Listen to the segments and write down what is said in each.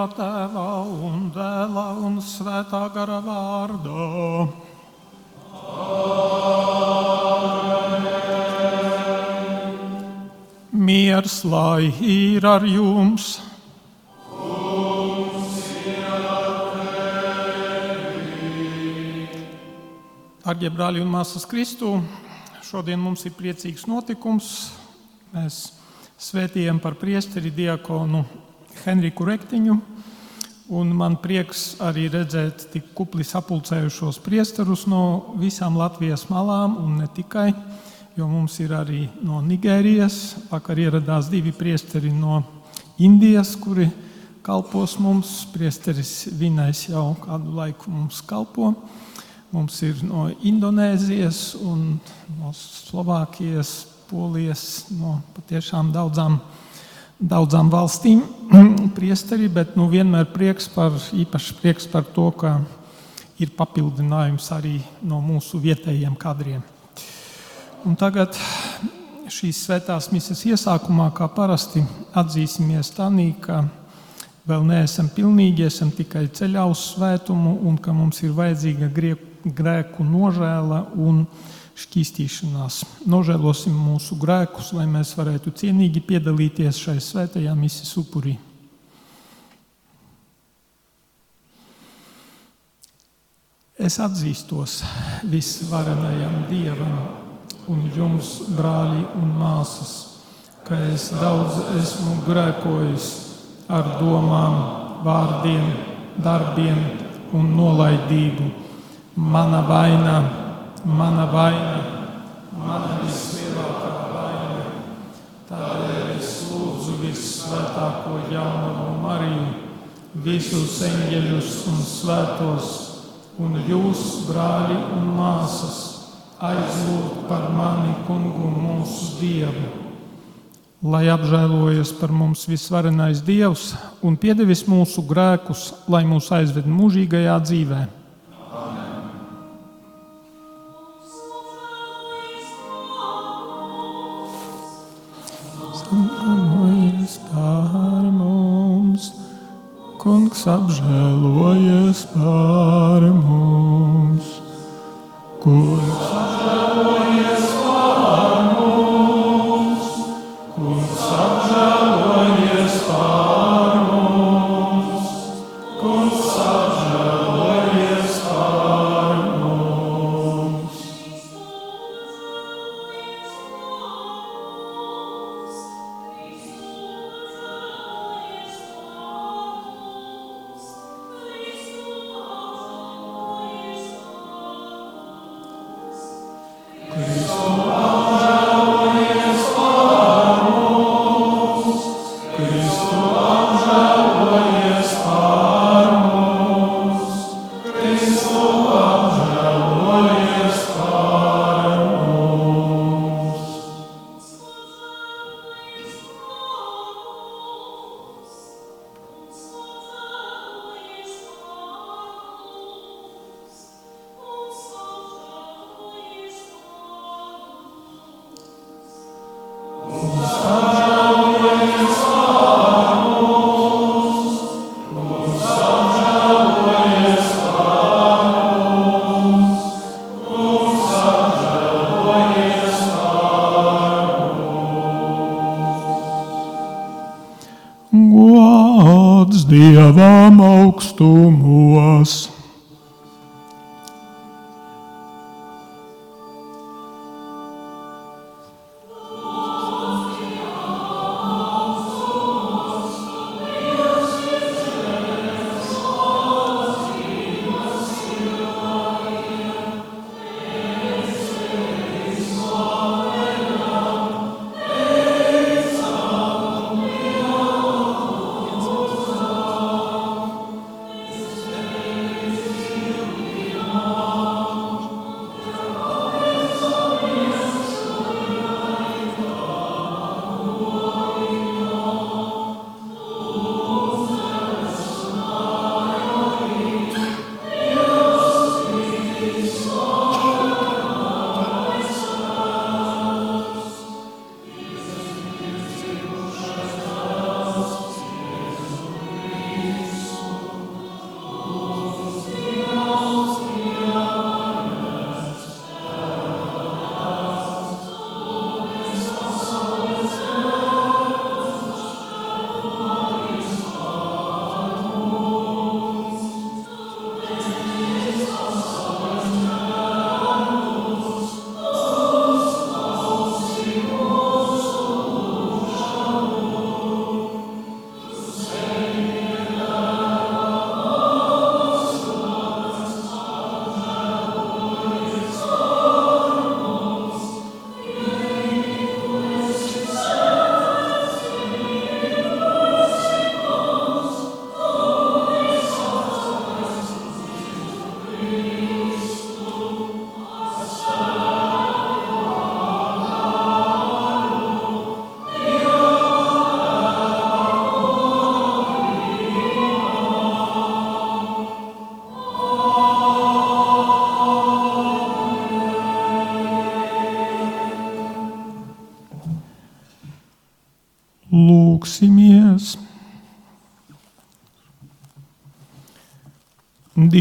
Dieva tēvā un dēlā un svētā gara vārdā. Miers lai ir ar jums! Darbie brāļi un māsas Kristū, šodien mums ir priecīgs notikums. Mēs svētījam par priesteri diakonu Henriku Rektiņu. Un man prieks arī redzēt tik kupli sapulcējušos priesterus no visām Latvijas malām, un ne tikai, jo mums ir arī no Nigērijas. Vakar ieradās divi priesteri no Indijas, kuri kalpos mums. Priesteris Vinais jau kādu laiku mums kalpo. Mums ir no Indonēzijas un no Slovākijas, Polijas, no patiešām daudzām, daudzām valstīm priesteri, bet nu, vienmēr prieks par, īpaši prieks par to, ka ir papildinājums arī no mūsu vietējiem kadriem. Un tagad šīs svētās misijas iesākumā, kā parasti, atzīsimies tādā, ka vēl neesam pilnīgi, esam tikai ceļā uz svētumu un ka mums ir vajadzīga grieku grēku nožēla un šķīstīšanās. Nožēlosim mūsu grēkus, lai mēs varētu cienīgi piedalīties šai svētajā misijas upurī. Es atzīstos visvarenajam Dievam un jums, brāļi un māsas, ka es daudz esmu grēkojis ar domām, vārdiem, darbiem un nolaidību mana vaina, mana vaina, mana vislielākā vaina. Tādēļ es lūdzu visvētāko jauno Mariju, visus eņģeļus un svētos, un jūs, brāļi un māsas, aizlūgt par mani, kungu, mūsu Dievu. Lai apžēlojas par mums visvarenais Dievs un piedevis mūsu grēkus, lai mūs aizved mūžīgajā dzīvēm. Kungs apžēlojies par mums, Kungs apžēlojies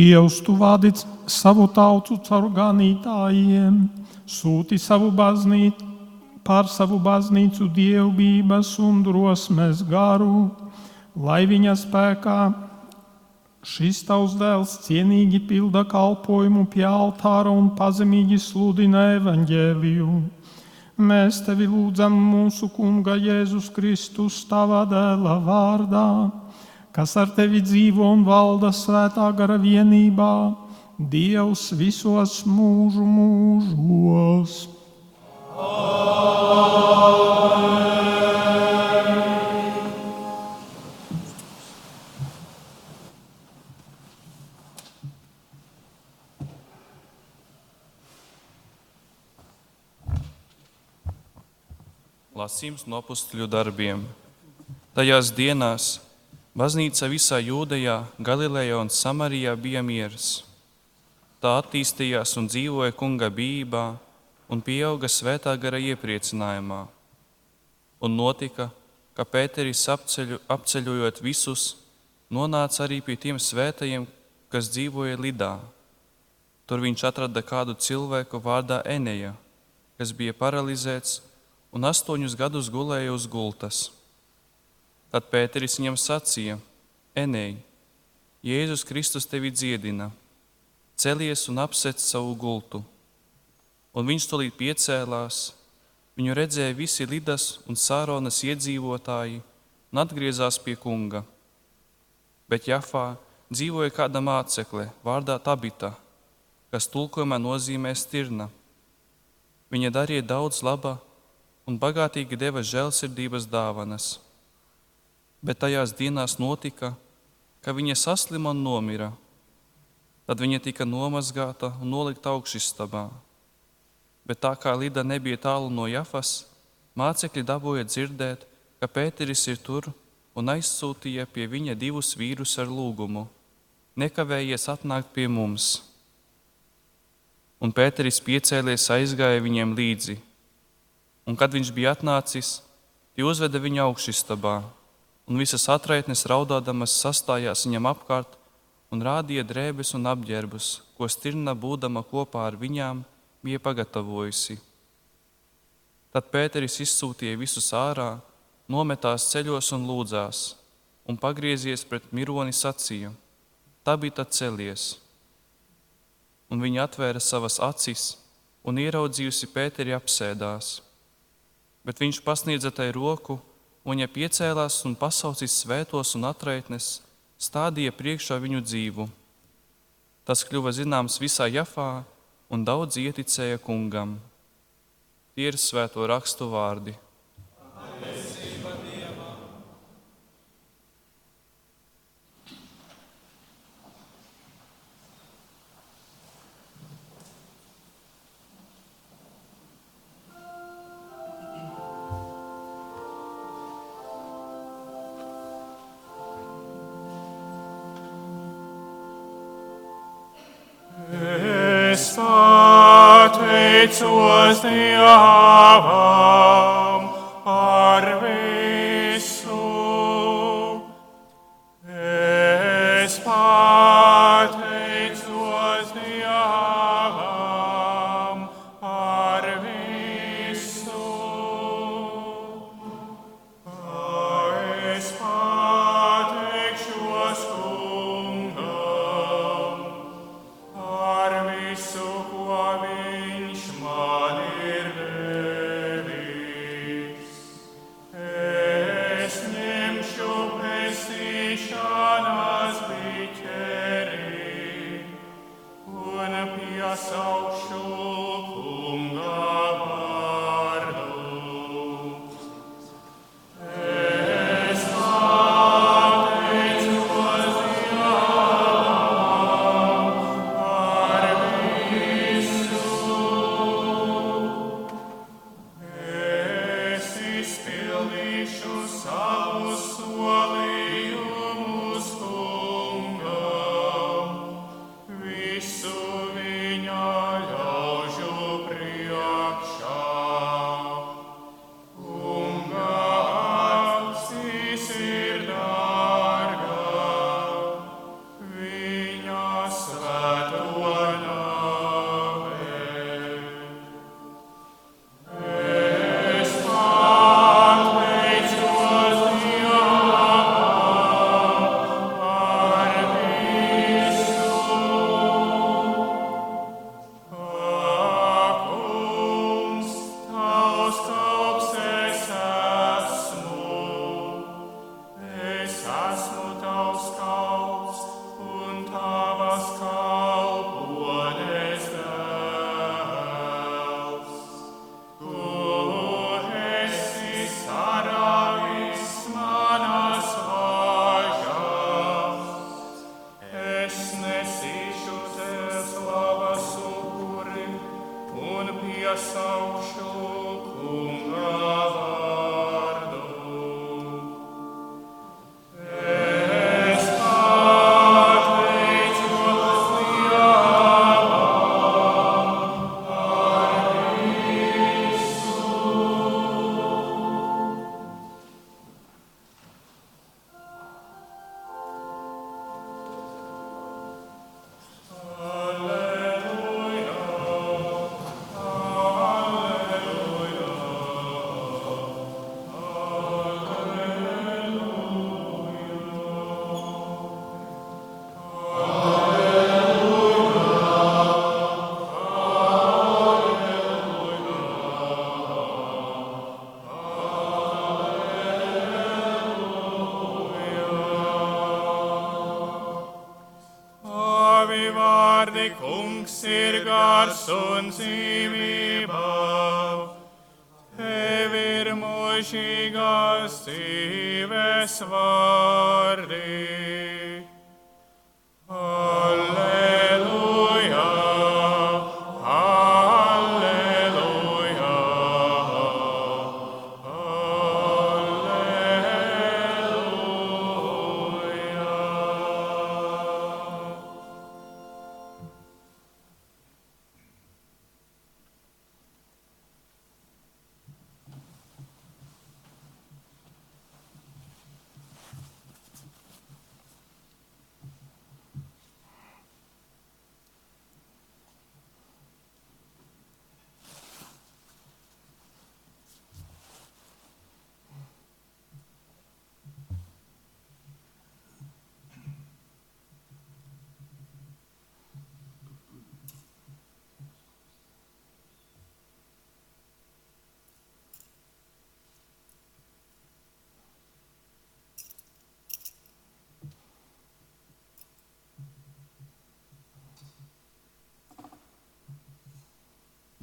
Dievs, tu vadi savu tautu caur ganītājiem, sūti savu baznīcu, pār savu baznīcu dievbijas un drosmes garu, lai viņa spēkā šis tavs dēls cienīgi pilda kalpojumu pie altāra un pazemīgi sludina evaņģēliju. Mēs tevi lūdzam mūsu Kunga Jēzus Kristus, tava dēla vārdā kas ar tevi dzīvo un valda svētā gara vienībā, Dievs visos mūžu mūžos. Lasījums no apakstuļu darbiem. Tajās dienās Baznīca visā Jūdejā, Galilejā un Samarijā bija miers. Tā attīstījās un dzīvoja kunga bijībā un pieauga svētā gara iepriecinājumā. Un notika, ka Pēteris apceļu, apceļojot visus, nonāca arī pie tiem svētajiem, kas dzīvoja Lidā. Tur viņš atrada kādu cilvēku vārdā Eneja, kas bija paralizēts un astoņus gadus gulēja uz gultas. Tad Pēteris viņam sacīja: Enei, Jēzus Kristus tevi dziedina, celies un apsec savu gultu. Un viņš tolīt piecēlās, viņu redzēja visi Lidas un Sāronas iedzīvotāji un atgriezās pie kunga. Bet Jafā dzīvoja kāda mācekle vārdā Tabita, kas tulkojumā nozīmē stirna. Viņa darīja daudz laba un bagātīgi deva žēlsirdības dāvanas bet tajās dienās notika, ka viņa saslima un nomira. Tad viņa tika nomazgāta un nolikta augšstabā. Bet tā kā Lida nebija tālu no Jafas, mācekļi dabūja dzirdēt, ka Pēteris ir tur un aizsūtīja pie viņa divus vīrus ar lūgumu: Nekavējies atnākt pie mums! Un Pēteris piecēlies aizgāja viņiem līdzi, un kad viņš bija atnācis, tie uzveda viņu augšstabā un visas atraitnes raudādamas sastājās viņam apkārt un rādīja drēbes un apģērbus, ko stirna būdama kopā ar viņām bija pagatavojusi. Tad Pēteris izsūtīja visus ārā, nometās ceļos un lūdzās, un pagriezies pret mironi sacīja: Tabita celies! Un viņa atvēra savas acis un ieraudzījusi Pēteri apsēdās. Bet viņš pasniedza tai roku un viņa piecēlās un pasaucis svētos un atraitnes, stādīja priekšā viņu dzīvu. Tas kļuva zināms visā Jafā, un daudz ieticēja kungam. Tie ir svēto rakstu vārdi. Es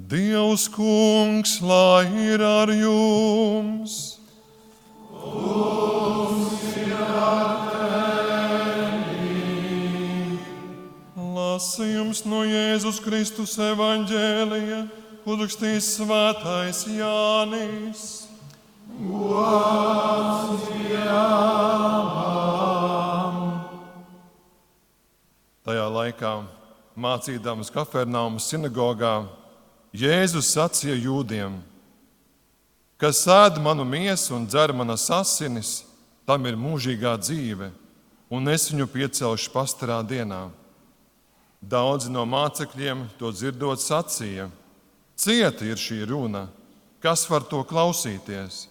Dievs, kungs, lai ir ar jums! Lasījums no Jēzus Kristus evaņģēlija, ko rakstīs svētais Jānis. Tajā laikā, mācīdams Kafernaumas sinagogā, Jēzus sacīja jūdiem: Kas ēd manu miesu un dzer manas asinis, tam ir mūžīgā dzīve, un es viņu piecelšu pastarā dienā. Daudzi no mācekļiem to dzirdot sacīja: Cieta ir šī runa, kas var to klausīties?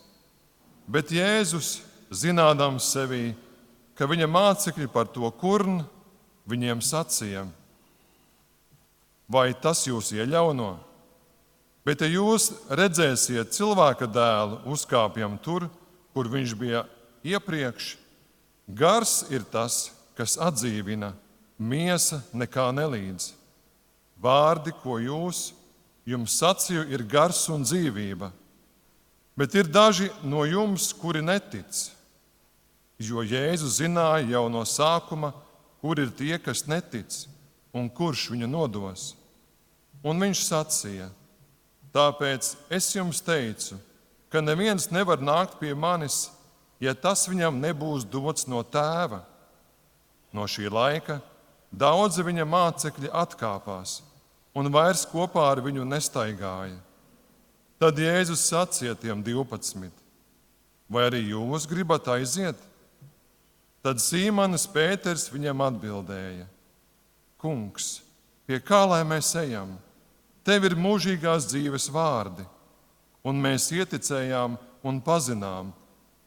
Bet Jēzus, zinādams sevī, ka viņa mācekļi par to kurn, viņiem sacīja: Vai tas jūs ieļauno? Bet, ja jūs redzēsiet cilvēka dēlu uzkāpjam tur, kur viņš bija iepriekš, gars ir tas, kas atdzīvina, miesa nekā nelīdz. Vārdi, ko jūs jums sacīju, ir gars un dzīvība, bet ir daži no jums, kuri netic. Jo Jēzus zināja jau no sākuma, kur ir tie, kas netic un kurš viņu nodos. Un viņš sacīja: Tāpēc es jums teicu, ka neviens nevar nākt pie manis, ja tas viņam nebūs dots no tēva. No šī laika daudzi viņa mācekļi atkāpās un vairs kopā ar viņu nestaigāja. Tad Jēzus sacīja tiem 12: Vai arī jūs gribat aiziet? Tad Sīmanis Pēters viņam atbildēja: Kungs, pie kā lai mēs ejam? Tev ir mūžīgās dzīves vārdi, un mēs ieticējām un pazinām,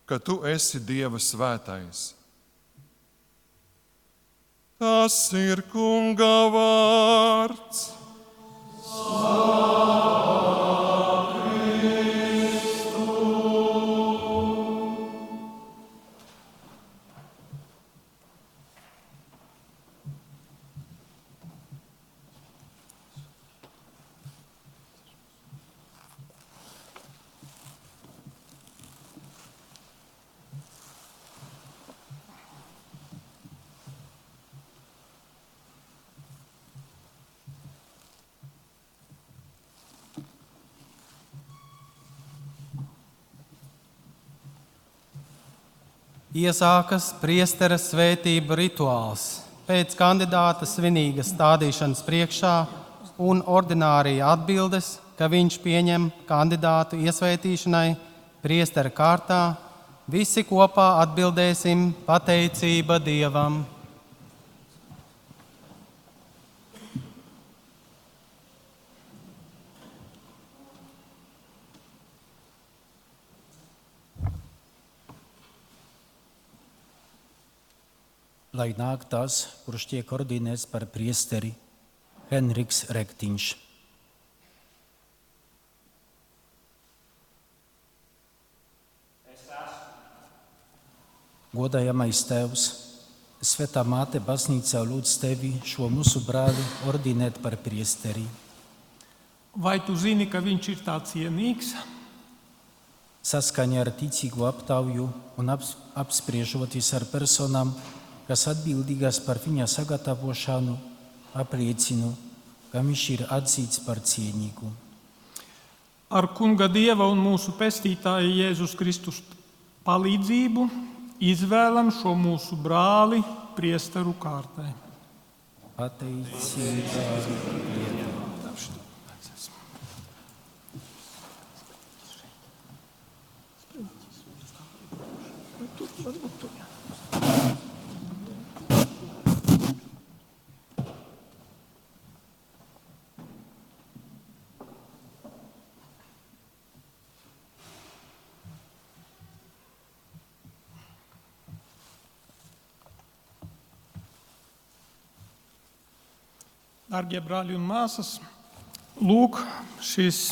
ka tu esi Dieva svētais. Tas ir Kunga vārds. Slāv! Iesākas priestera svētība rituāls pēc kandidāta svinīgas stādīšanas priekšā un ordinārija atbildes, ka viņš pieņem kandidātu iesvētīšanai priestera kārtā. Visi kopā atbildēsim pateicība Dievam. Lai nāk tas, kurš tiek ordinēts par priesteri Henriks Rektiņš. Godājamais Tēvs, Svētā Māte baznīcā lūdz tevi šo mūsu brāli ordinēt par priesteri. Vai tu zini, ka viņš ir tāds cienīgs? Saskaņā ar ticīgo aptauju un apspriežoties ar personām, kas atbildīgas par viņa sagatavošanu, apliecinu, ka viņš ir atzīts par cienīgu. Ar Kunga Dieva un mūsu pestītāja Jēzus Kristus palīdzību izvēlam šo mūsu brāli priesteru kārtai. Pateicība Dievam. Darbie brāļi un māsas, lūk, šis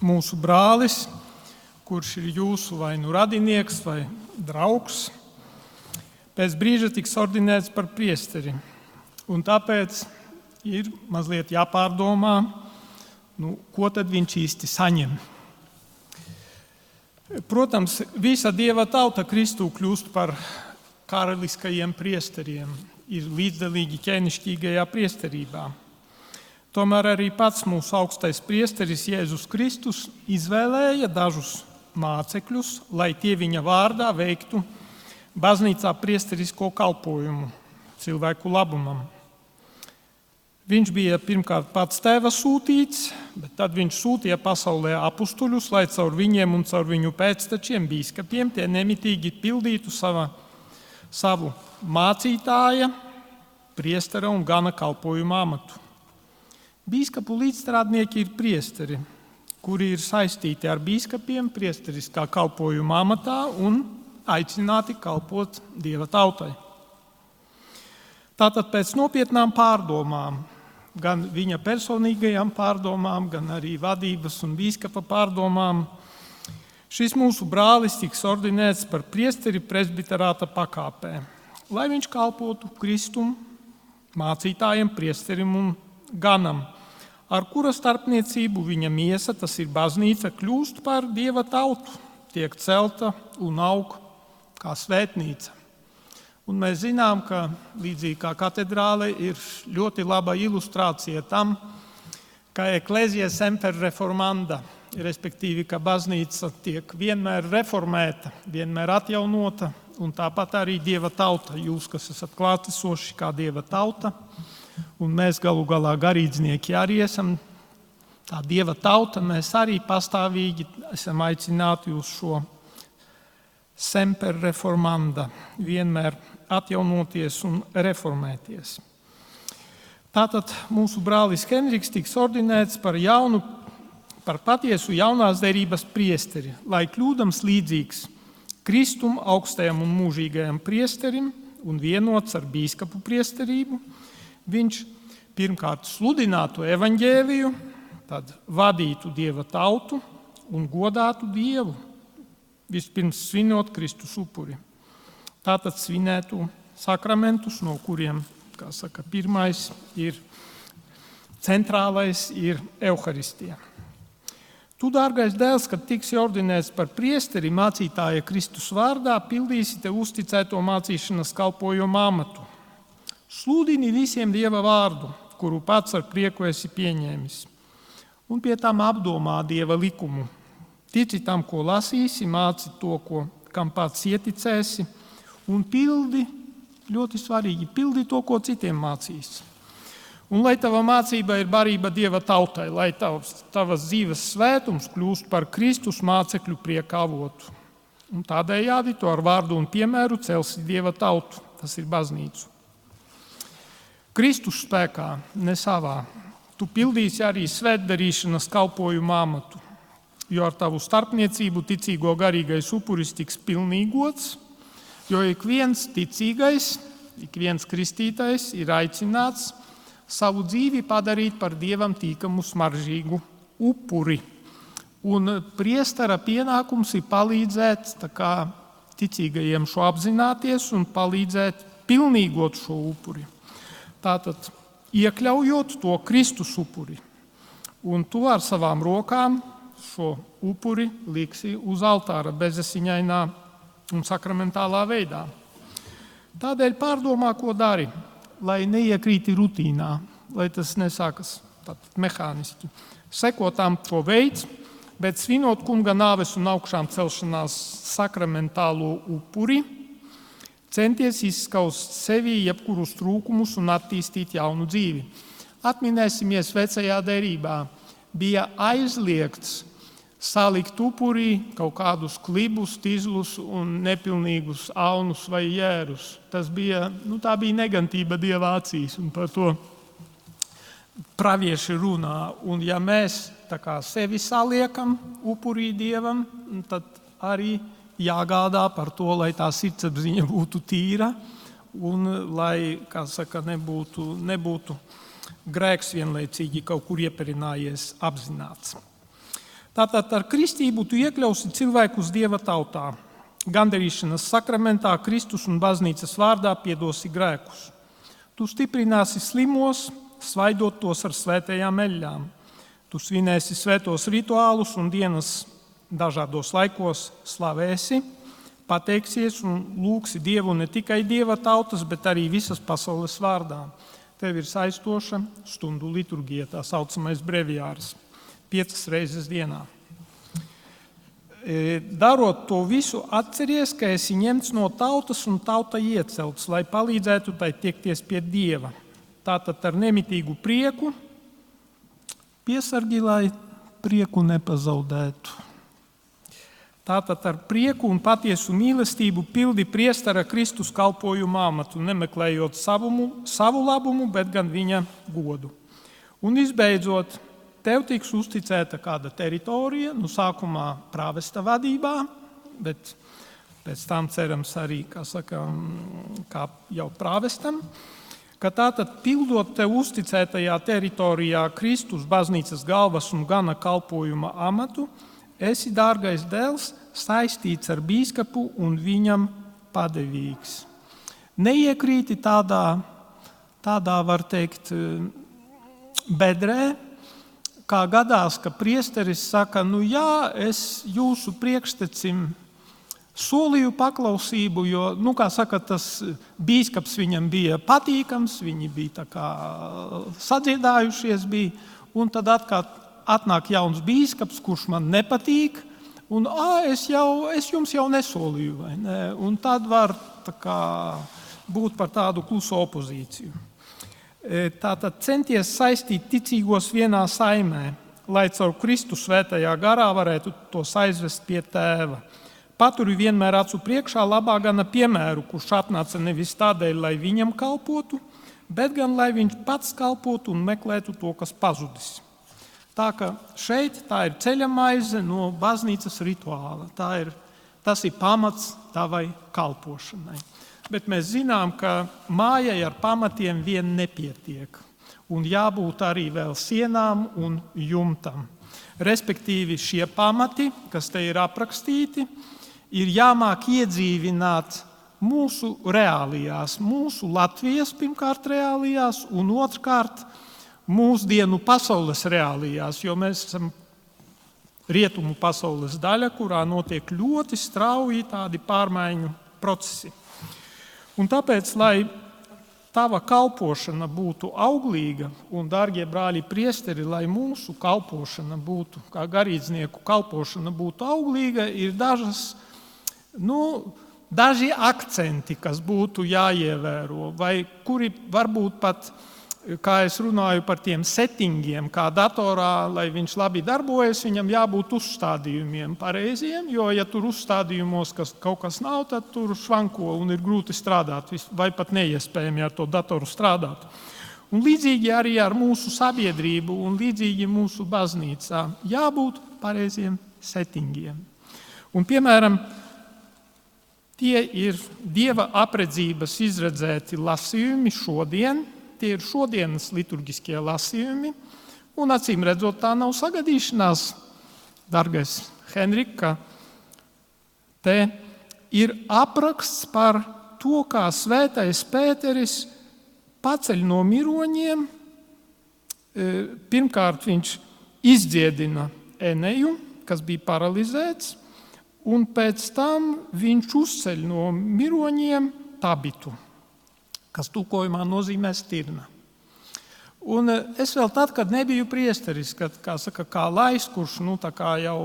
mūsu brālis, kurš ir jūsu vai nu radinieks vai draugs, pēc brīža tiks ordinēts par priesteri. Un tāpēc ir mazliet jāpārdomā, nu, ko tad viņš īsti saņem. Protams, visa dieva tauta Kristū kļūst par karaliskajiem priesteriem, ir līdzdalīgi ķēnišķīgajā priesterībā. Tomēr arī pats mūsu augstais priesteris Jēzus Kristus izvēlēja dažus mācekļus, lai tie viņa vārdā veiktu baznīcā priesterisko kalpojumu cilvēku labumam. Viņš bija pirmkārt pats tēva sūtīts, bet tad viņš sūtīja pasaulē apstuļus, lai caur viņiem un caur viņu pēctečiem, biskupiem, tie nemitīgi pildītu sava, savu mācītāja, priestera un gana kalpojuma amatu. Bīskapu līdzstrādnieki ir priesteri, kuri ir saistīti ar biskupiem, priesteriskā kalpojuma amatā un aicināti kalpot dieva tautai. Tātad pēc nopietnām pārdomām, gan viņa personīgajām pārdomām, gan arī vadības un biskupa pārdomām, šis mūsu brālis tiks ordinēts par priesteri presbiterāta pakāpē, lai viņš kalpotu Kristum, mācītājiem, priesterim un ganam ar kura starpniecību viņa miesa, tas ir baznīca, kļūst par dieva tautu, tiek celta un aug kā svētnīca. Un mēs zinām, ka līdzīgi kā katedrāle ir ļoti laba ilustrācija tam, ka eklezija semper reformanda, respektīvi, ka baznīca tiek vienmēr reformēta, vienmēr atjaunota, un tāpat arī dieva tauta, jūs, kas esat klātesoši kā dieva tauta, Un mēs galu galā garīdznieki arī esam tā dieva tauta. Mēs arī pastāvīgi esam aicināti uz šo semper reformanda, vienmēr atjaunoties un reformēties. Tātad mūsu brālis Henriks tiks ordinēts par jaunu, par patiesu jaunās derības priesteri, lai kļūdams līdzīgs Kristum augstajam un mūžīgajam priesterim un vienots ar bīskapu priesterību, viņš pirmkārt sludinātu evaņģēliju, tad vadītu dieva tautu un godātu dievu, vispirms svinot Kristus upuri. Tātad svinētu sakramentus, no kuriem, saka, pirmais ir centrālais ir evaharistija. Tu, dārgais dēls, kad tiksi ordinēts par priesteri mācītāja Kristus vārdā, pildīsi tev uzticēto mācīšanas kalpojumu amatu. Sludini visiem dieva vārdu, kuru pats ar prieku esi pieņēmis, un pie tam apdomā dieva likumu. Tici tam, ko lasīsi, māci to, ko, kam pats ieticēsi, un pildi, ļoti svarīgi, pildi to, ko citiem mācīsi. Un lai tava mācība ir barība Dieva tautai, lai tavs, tavas dzīves svētums kļūst par Kristus mācekļu prieka avotu. Un tādējādi to ar vārdu un piemēru celsi Dieva tautu, tas ir baznīcu. Kristus spēkā, ne savā. Tu pildīsi arī svētdarīšanas kalpojumu amatu, jo ar tavu starpniecību ticīgo garīgais upuris tiks pilnīgots, jo ik viens ticīgais, ik viens kristītais ir aicināts savu dzīvi padarīt par dievam tīkamu, smaržīgu upuri. Un priestara pienākums ir palīdzēt kā, ticīgajiem šo apzināties un palīdzēt pilnīgot šo upuri. Tātad, iekļaujot to Kristus upuri, un tu ar savām rokām šo upuri liksi uz altāra bezasiņainā un sakramentālā veidā. Tādēļ pārdomā, ko dari, lai neiekrīti rutīnā, lai tas nesākas mehāniski. Sekotām to veids, bet svinot kunga nāves un augšām celšanās sakramentālo upuri centies izskaust sevī jebkurus trūkumus un attīstīt jaunu dzīvi. Atminēsimies, vecajā derībā bija aizliegts salikt upurī kaut kādus klibus, tīzlus un nepilnīgus aunus vai jērus. Tas bija, nu, bija negantība dieva acīs, un par to pravieši runā. Un ja mēs sevi saliekam upurī dievam, tad arī jāgādā par to, lai tā sirdsapziņa būtu tīra un lai saka, nebūtu, nebūtu grēks vienlaicīgi kaut kur ieperinājies apzināts. Tātad ar kristību tu iekļausi cilvēkus dieva tautā. Gandarīšanas sakramentā Kristus un baznīcas vārdā piedosi grēkus. Tu stiprināsi slimos, svaidot tos ar svētajām eļļām. Tu svinēsi svētos rituālus un dienas dažādos laikos slavēsi, pateiksies un lūgsi Dievu ne tikai Dieva tautas, bet arī visas pasaules vārdā. Tev ir saistoša stundu liturgija, tā saucamais breviārs, piecas reizes dienā. E, darot to visu, atceries, ka esi ņemts no tautas un tauta iecelts, lai palīdzētu tai tiekties pie Dieva. Tātad ar nemitīgu prieku piesargi, lai prieku nepazaudētu. Tātad ar prieku un patiesu mīlestību pildi priestera Kristus kalpojumu amatu, nemeklējot savumu, savu labumu, bet gan viņa godu. Un visbeidzot, tev tiks uzticēta kāda teritorija, nu sākumā prāvesta vadībā, bet pēc tam cerams arī, kā, saka, kā jau prāvestam, ka tātad pildot tev uzticētajā teritorijā Kristus baznīcas galvas un gana kalpojuma amatu, esi dārgais dēls, saistīts ar biskupu un viņam padevīgs. Neiekrīti tādā, tādā var teikt, bedrē, kā gadās, ka priesteris saka, nu jā, es jūsu priekštecim solīju paklausību, jo, nu, kā saka, tas biskups viņam bija patīkams, viņi bija sadziedājušies, bija, un tad atkal atnāk jauns biskups, kurš man nepatīk, un es, jau, es jums jau nesolīju. Ne? Un tad var kā, būt par tādu klusu opozīciju. E, tātad centies saistīt ticīgos vienā saimē, lai caur Kristus svētajā garā varētu tos aizvest pie tēva. paturi vienmēr acu priekšā labā gana piemēru, kurš atnāca nevis tādēļ, lai viņam kalpotu, bet gan lai viņš pats kalpotu un meklētu to, kas pazudis. Tā ka šeit tā ir ceļa maize no baznīcas rituāla. Ir, tas ir pamats tavai kalpošanai. Bet mēs zinām, ka mājai ar pamatiem vien nepietiek. Un jābūt arī vēl sienām un jumtam. Respektīvi, šie pamati, kas te ir aprakstīti, ir jāmāk iedzīvināt mūsu reālijās, mūsu Latvijas pirmkārt reālijās, un otrkārt mūsdienu pasaules reālijās, jo mēs esam rietumu pasaules daļa, kurā notiek ļoti strauji tādi pārmaiņu procesi. Un tāpēc, lai tava kalpošana būtu auglīga, un, darbie brāļi, priesteri, lai mūsu kalpošana būtu, kā garīdznieku kalpošana būtu auglīga, ir dažas, nu, daži akcenti, kas būtu jāievēro, vai kuri varbūt pat kā es runāju par tiem settingiem, kā datorā, lai viņš labi darbojas, viņam jābūt uzstādījumiem pareiziem. Jo, ja tur uzstādījumos kas, kaut kas nav, tad tur švanko un ir grūti strādāt, vai pat neiespējami ar to datoru strādāt. Un līdzīgi arī ar mūsu sabiedrību un līdzīgi mūsu baznīcā jābūt pareiziem settingiem. Un, piemēram, tie ir dieva apredzības izredzēti lasījumi šodien, Tie ir šodienas liturģiskie lasījumi. Un acīm redzot, tā nav sagadīšanās, darbais Henrika. Te ir apraksts par to, kā svētais Pēteris paceļ no miroņiem. E, pirmkārt, viņš izdziedina Eneju, kas bija paralizēts, un pēc tam viņš uzceļ no miroņiem tabitu kas tūkojumā nozīmē stirna. Un eh, es vēl tad, kad nebiju priesteris, kad, kā, saka, kā lais, kurš nu, kā jau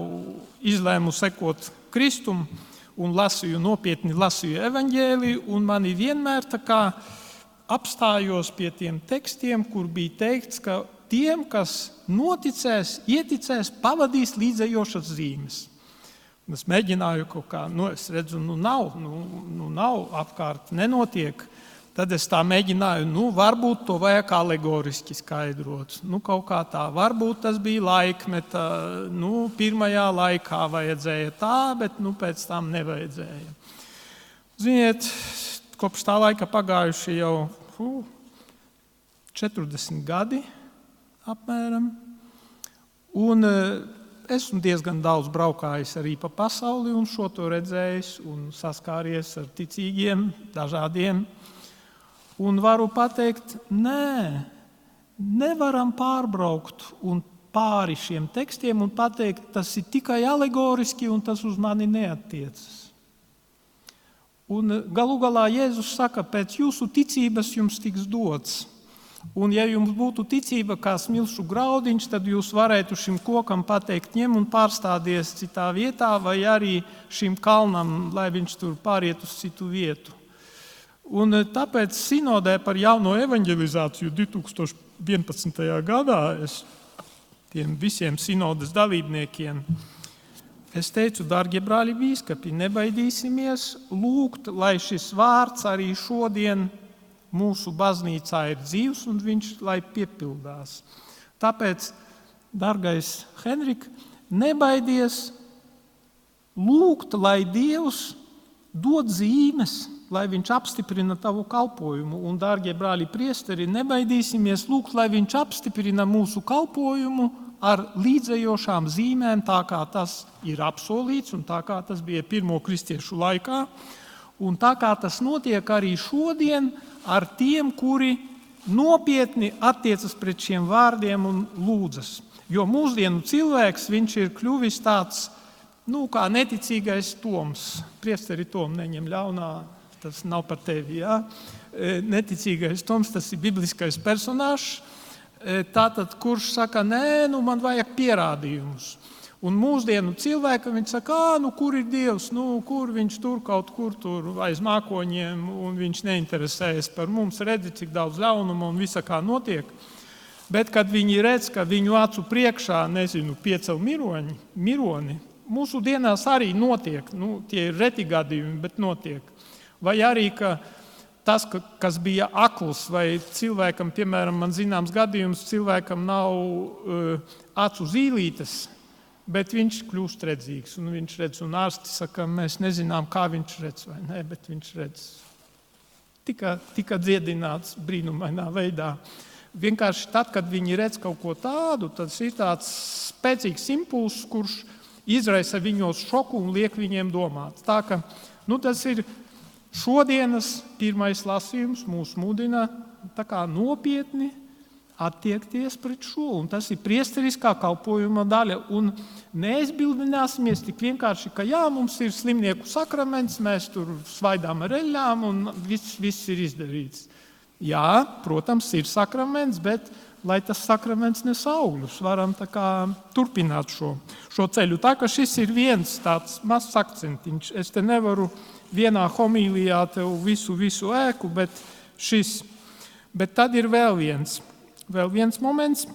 izlēmu sekot Kristum un lasīju nopietni lasīju evaņģēliju, un mani vienmēr kā, apstājos pie tiem tekstiem, kur bija teikts, ka tiem, kas noticēs, ieticēs, pavadīs līdzējošas zīmes. Un es mēģināju kaut kā, nu, es redzu, nu nav, nu, nu nav apkārt, nenotiek. Tad es tā mēģināju, nu, varbūt to vajag alegoriski skaidrot. Nu, kaut kā tā, varbūt tas bija laikmeta, nu, pirmajā laikā vajadzēja tā, bet nu, pēc tam nevajadzēja. Ziniet, kopš tā laika pagājuši jau uh, 40 gadi apmēram. Un, Esmu diezgan daudz braukājis arī pa pasauli, un šo to redzējis, un saskāries ar ticīgiem, dažādiem un varu pateikt, nē, nevaram pārbraukt un pāri šiem tekstiem un pateikt, tas ir tikai alegoriski un tas uz mani neatiecas. Un galu galā Jēzus saka, pēc jūsu ticības jums tiks dots. Un, ja jums būtu ticība kā smilšu graudiņš, tad jūs varētu šim kokam pateikt, ņem un pārstāties citā vietā, vai arī šim kalnam, lai viņš tur pāriet uz citu vietu. Un eh, tāpēc sinodē par jauno evanģelizāciju 2011. gadā es tiem visiem sinodas dalībniekiem es teicu, darbie brāļi, biskupi, nebaidīsimies lūgt, lai šis vārds arī šodien mūsu baznīcā ir dzīves un viņš lai piepildās. Tāpēc, dārgais Henrik, nebaidies lūgt, lai Dievs dod zīmes lai viņš apstiprina tavu kalpošanu. Un, dārgie brāļi, priesteri, nebaidīsimies lūgt, lai viņš apstiprina mūsu kalpošanu ar līdzējošām zīmēm, tā kā tas ir apsolīts un tā kā tas bija pirmo kristiešu laikā. Un tā kā tas notiek arī šodien ar tiem, kuri nopietni attiecas pret šiem vārdiem un lūdzas. Jo mūsdienu cilvēks ir kļuvis tāds nu, kā neticīgais toms. Priesteri tom neņem ļaunā tas nav par tevi. Ja? E, neticīgais Toms, tas ir bibliskais personāžs. E, tātad, kurš saka, nē, nu man vajag pierādījumus. Un mūsdienu cilvēki viņi saka, nu, kur ir Dievs, nu, kur viņš tur kaut kur tur aiz mākoņiem, un viņš neinteresējas par mums, redzi, cik daudz ļaunuma un visa kā notiek. Bet, kad viņi redz, ka viņu acu priekšā, nezinu, piecēl mironi, mironi mūsu dienās arī notiek. Nu, tie ir reti gadījumi, bet notiek. Vai arī tas, ka, kas bija akls, vai cilvēkam, piemēram, man zināms gadījums, cilvēkam nav uh, acu zīlītes, bet viņš kļūst redzīgs. Un viņš redz, un ārsti saka, mēs nezinām, kā viņš redz, vai nē, bet viņš redz. Tika, tika dziedināts brīnumainā veidā. Vienkārši tad, kad viņi redz kaut ko tādu, tas ir tāds spēcīgs impulss, kurš izraisa viņos šoku un liek viņiem domāt. Tā ka, nu, tas ir šodienas pirmais lasījums, mūs mudina nopietni attiekties pret šo. Tas ir priesteriskā kalpojuma daļa. Un neaizbildināsimies tik vienkārši, ka jā, mums ir slimnieku sakraments, mēs tur svaidām ar eļļām un viss, viss ir izdarīts. Jā, protams, ir sakraments, bet lai tas sakraments nes augļus, varam turpināt šo, šo ceļu. Tā ka šis ir viens tāds mazs akcentiņš. Es te nevaru vienā homīlijā tev visu, visu ēku, bet šis. Bet tad ir vēl viens vēl viens moments.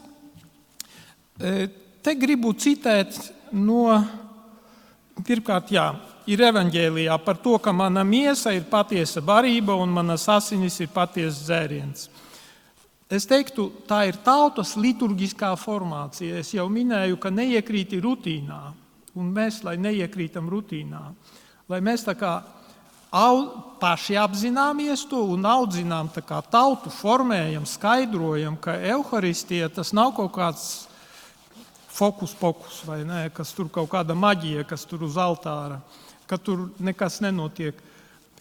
E, te gribu citēt no, pirmkārt, jā, ir evanģēlijā par to, ka mana miesa ir patiesa barība un manas asinis ir patiesa dzēriens. Es teiktu, tā ir tautas liturgiskā formācija. Es jau minēju, ka neiekrīti rutīnā, un mēs, lai neiekrītam rutīnā, lai mēs tā kā paši apzināmies to un audzinām tautu, formējam, skaidrojam, ka evaharistija tas nav kaut kāds fokus pokus vai ne, kas tur kaut kāda maģija, kas tur uz altāra, ka tur nekas nenotiek,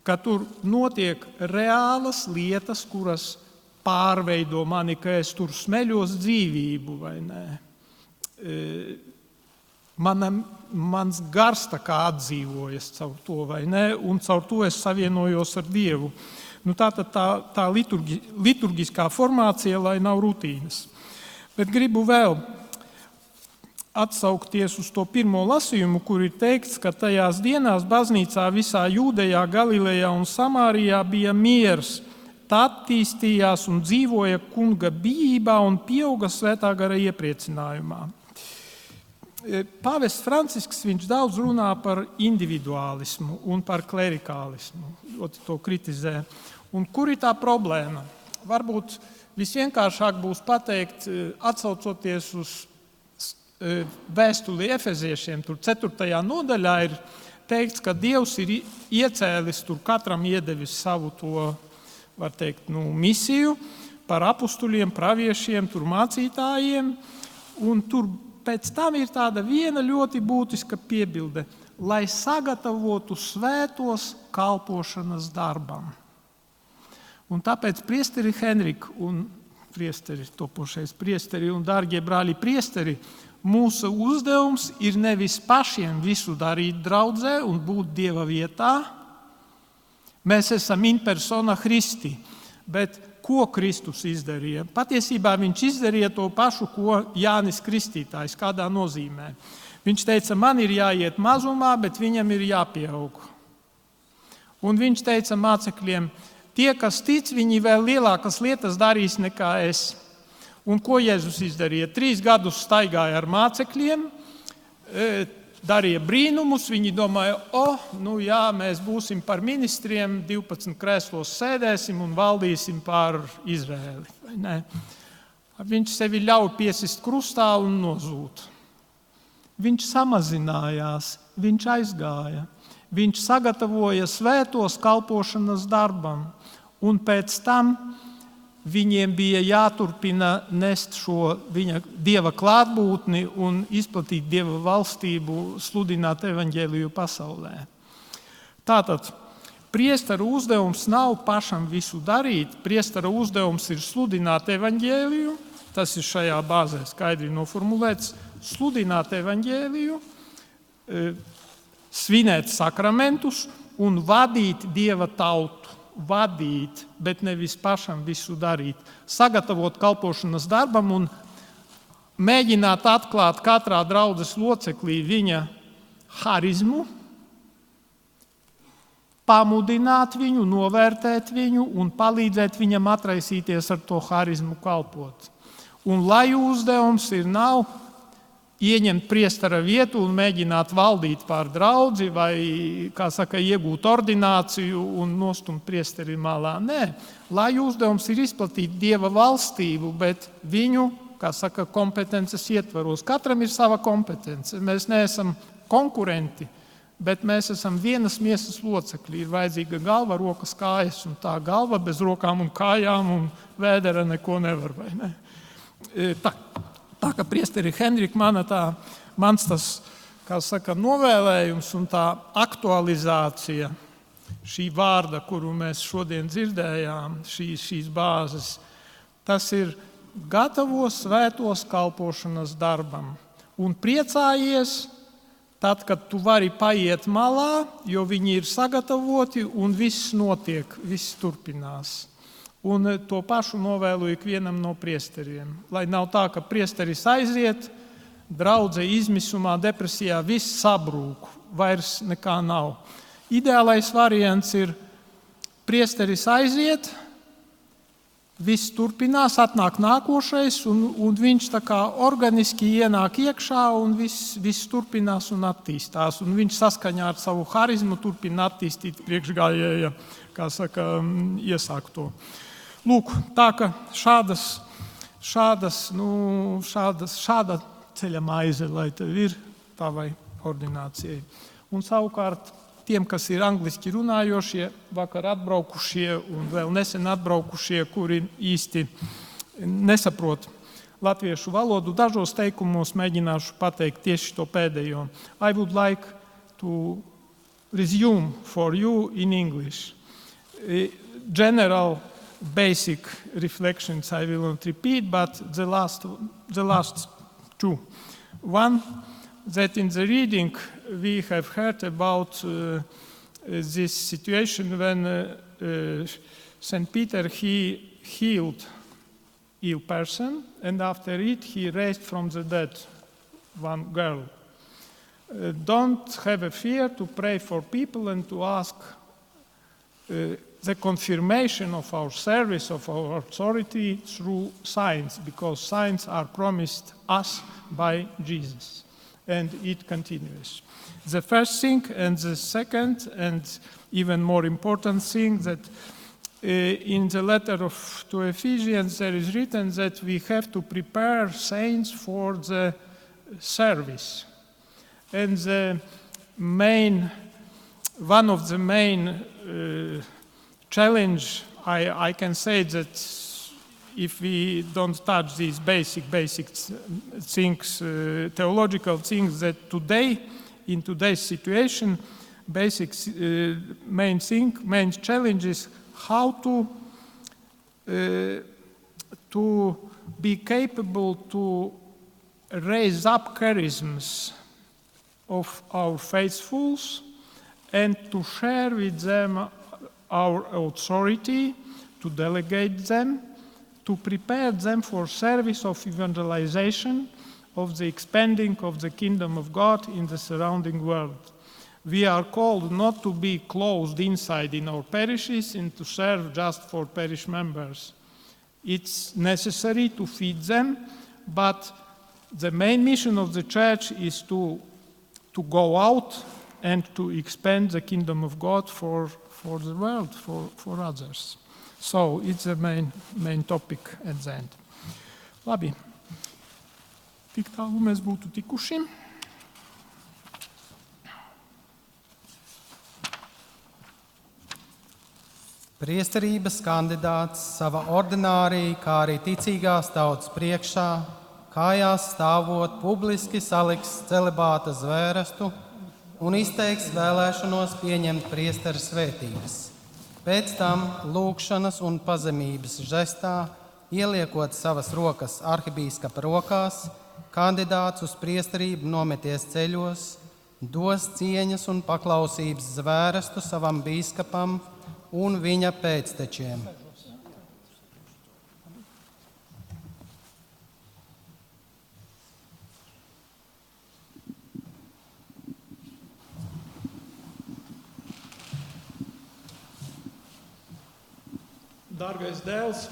ka tur notiek reālas lietas, kuras pārveido mani, ka es tur smeļos dzīvību vai nē. E, Mana, mans gars atdzīvojas caur to, vai ne? Un caur to es savienojos ar Dievu. Nu, tā ir tā, tā liturgi, liturgiskā formācija, lai nav rutīnas. Bet gribu vēl atsaukties uz to pirmo lasījumu, kur ir teikts, ka tajās dienās baznīcā visā Jūdejā, Galilejā un Samārijā bija miers. Tā attīstījās un dzīvoja kunga bijībā un pieauga svētā gara iepriecinājumā. E, Pāvests Francisks daudz runā par individuālismu un par klerikālismu. Ļoti to kritizē. Un kur ir tā problēma? Varbūt visvienkāršāk būs pateikt, e, atsaucoties uz e, vēstuli Efeziešiem, tur 4. nodaļā ir teikts, ka Dievs ir iecēlis tur katram iedevis savu to, var teikt, nu, misiju par apstuļiem, praviešiem, mācītājiem. Un tur pēc tam ir tāda viena ļoti būtiska piebilde, lai sagatavotu svētos kalpošanas darbam. Un tāpēc priesteri Henrika un priesteri, topošais priesteri un dārgie brāļi priesteri, mūsu uzdevums ir nevis pašiem visu darīt draudzē un būt Dieva vietā. Mēs esam in persona Christi, bet ko Kristus izdarīja. Patiesībā viņš izdarīja to pašu, ko Jānis Kristītājs, kādā nozīmē. Viņš teica, man ir jāiet mazumā, bet viņam ir jāpieaug. Un viņš teica mācekļiem, tie, kas tic, viņi vēl lielākas lietas darīs nekā es. Un ko Jēzus izdarīja? Trīs gadus staigāja ar mācekļiem, e, darīja brīnumus. Viņi domāja, oh, nu jā, mēs būsim par ministriem, 12 krēslos sēdēsim un valdīsim pār Izrēli. Viņš sevi ļauj piesist krustā un nozūt. Viņš samazinājās, viņš aizgāja, viņš sagatavoja svētos kalpošanas darbam, un pēc tam viņiem bija jāturpina nest šo viņa dieva klātbūtni un izplatīt dieva valstību, sludināt evaņģēliju pasaulē. Tātad priestera uzdevums nav pašam visu darīt. Priestera uzdevums ir sludināt evaņģēliju. Tas ir šajā bāzē skaidri noformulēts. Sludināt evaņģēliju, e, svinēt sakramentus un vadīt dieva tautu vadīt, bet nevis pašam visu darīt. Sagatavot kalpošanas darbam un mēģināt atklāt katrā draudzes loceklī viņa harizmu, pamudināt viņu, novērtēt viņu un palīdzēt viņam atraisīties ar to harizmu kalpot. Un lai uzdevums ir nav ieņemt priestera vietu un mēģināt valdīt pār draugu vai, kā saka, iegūt ordināciju un nostumt priesteri malā. Nē, lai uzdevums ir izplatīt dieva valstību, bet viņu, kā saka, kompetences ietvaros. Katram ir sava kompetence. Mēs neesam konkurenti, bet mēs esam vienas miesas locekļi. Ir vajadzīga galva, rokas, kājas, un tā galva bez rokām un kājām un vēdera neko nevar. Ne? E, tā, tā kā priesteri Henrika mana tā, mans tas, kā saka, novēlējums un tā aktualizācija šī vārda, kuru mēs šodien dzirdējām, šīs, šīs bāzes, tas ir gatavos svētos kalpošanas darbam. Un priecājies, tad, kad tu vari paiet malā, jo viņi ir sagatavoti un viss notiek, viss turpinās. Un eh, to pašu novēlu ikvienam no priesteriem. Lai nav tā, ka priesteris aiziet, draudzē izmisumā, depresijā, viss sabrūk, vairs nekā nav. Ideālais variants ir priesteris aiziet, viss turpinās, atnāk nākošais, un, un viņš tā kā organiski ienāk iekšā, un viss, viss turpinās un attīstās. Un viņš saskaņā ar savu harizmu turpina attīstīt priekšgājēja, kā saka, mm, iesākto. Lūk, tā ka šādas, šādas, nu, šādas, šāda ceļa maize, lai tev ir tavai ordinācijai. Un savukārt tiem, kas ir angliski runājošie, vakar atbraukušie un vēl nesen atbraukušie, kuri īsti nesaprot latviešu valodu, dažos teikumos mēģināšu pateikt tieši to pēdējo. I would like to resume for you in English. General basic reflections I will not repeat, but the last, the last two. One, that in the reading we have heard about uh, this situation when uh, uh, St. Peter he healed ill person and after it he raised from the dead one girl. Uh, don't have a fear to pray for people and to ask uh, the confirmation of our service, of our authority through signs, because signs are promised us by Jesus. And it continues. The first thing, and the second, and even more important thing, that uh, in the letter of, to Ephesians there is written that we have to prepare saints for the service. And the main, one of the main uh, challenge, I, I can say that if we don't touch these basic, basic things, uh, theological things, that today, in today's situation, basic uh, main thing, main challenge is how to uh, to be capable to raise up charisms of our faithfuls and to share with them our authority, to delegate them, to prepare them for service of evangelization, of the expanding of the kingdom of God in the surrounding world. We are called not to be closed inside in our parishes and to serve just for parish members. It's necessary to feed them, but the main mission of the church is to, to go out and to expand the kingdom of God for, for the world, for, for others. So it's the main, main topic at the end. Labi. Tik tālu mēs būtu tikuši. Priesterības kandidāts savā ordinārī, kā arī ticīgās tautas priekšā, kājās stāvot, publiski saliks celibāta zvērestu un izteiks vēlēšanos pieņemt priesteru svētības. Pēc tam lūkšanas un pazemības žestā, ieliekot savas rokas arhibīskapa rokās, kandidāts uz priesterību nometies ceļos, dos cieņas un paklausības zvērestu savam bīskapam un viņa pēctečiem. Dārgais dēls,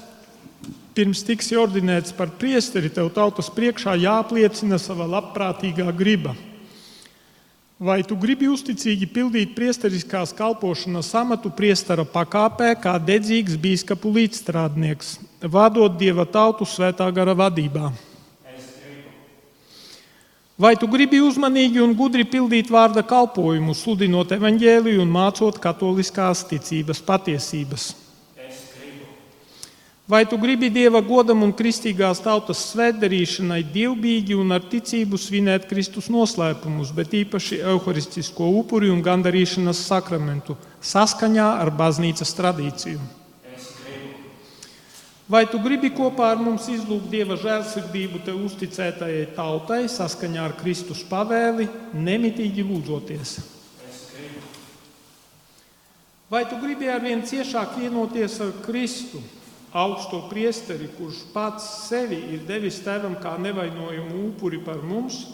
pirms tiks ordinēts par priesteri, tev tautas priekšā jāapliecina sava labprātīgā griba. Vai tu gribi uzticīgi pildīt priesteriskās kalpošanas amatu priestera pakāpē, kā dedzīgs biskupu līdzstrādnieks, vadot dieva tautu svētā gara vadībā? Vai tu gribi uzmanīgi un gudri pildīt vārda kalpojumu, sludinot evaņģēliju un mācot katoliskās ticības patiesības? Vai tu gribi dieva godam un kristīgās tautas svētdarīšanai dievbijīgi un ar ticību svinēt Kristus noslēpumus, bet īpaši evaharistisko upuri un gandarīšanas sakramentu saskaņā ar baznīcas tradīciju? Vai tu gribi kopā ar mums izlūgt dieva žēlsirdību te uzticētajai tautai saskaņā ar Kristus pavēli, nemitīgi lūdzoties? Vai tu gribi ar vien ciešāk vienoties ar Kristu, augsto priesteri, kurš pats sevi ir devis tevam kā nevainojumu upuri par mums,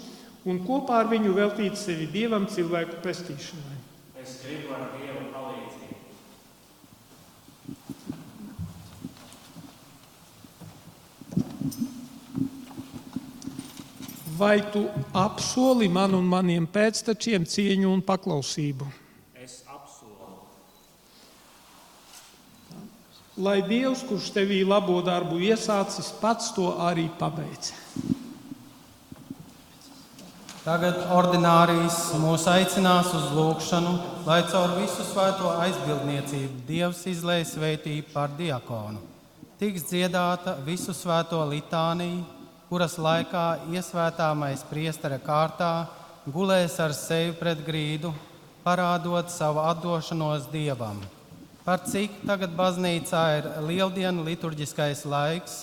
un kopā ar viņu veltīt sevi dievam cilvēku pestīšanai? Es gribu ar Dievu palīdzību. Vai tu apsoli man un maniem pēctečiem cieņu un paklausību? Es apsolu. Lai Dievs, kurš tevī labo darbu iesācis, pats to arī pabeidz. Tagad ordinārijas mūs aicinās uz lūgšanu, lai caur visu svēto aizbildniecību Dievs izlēj svētību par diakonu. Tiks dziedāta visu svēto litāniju, kuras laikā iesvētāmais priestera kārtā gulēs ar sevi pret grīdu, parādot savu atdošanos Dievam. Par cik tagad baznīcā ir lieldienu liturģiskais laiks,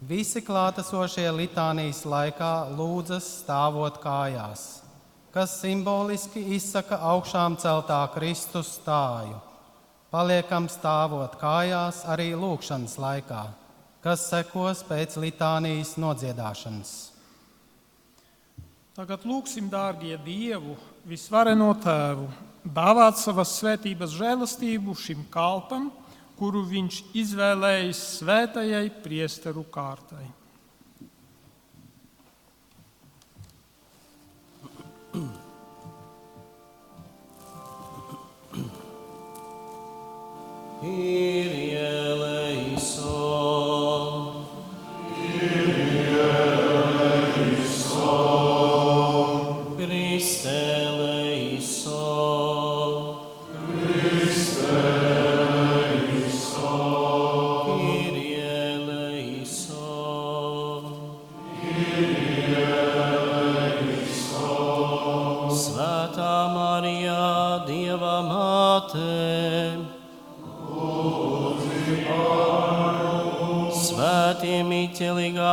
visi klātesošie litānijas laikā lūdzas stāvot kājās, kas simboliski izsaka augšām celtā Kristus stāju. Paliekam stāvot kājās arī lūkšanas laikā kas sekos pēc litānijas nodziedāšanas. Tagad lūgsim, dārgie Dievu, visvareno Tēvu, dāvāt savas svētības žēlastību šim kalpam, kuru viņš izvēlējis svētajai priesteru kārtai. Kyrie eleison. Christe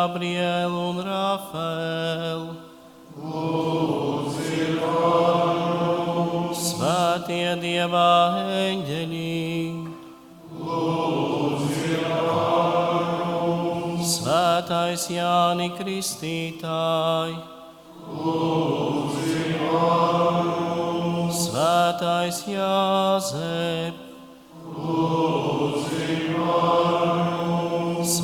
Gabrielu un Rafēlu. Svētie Dieva eņģeļi. Svētais Jāni Kristītāji. Svētais Jāzep.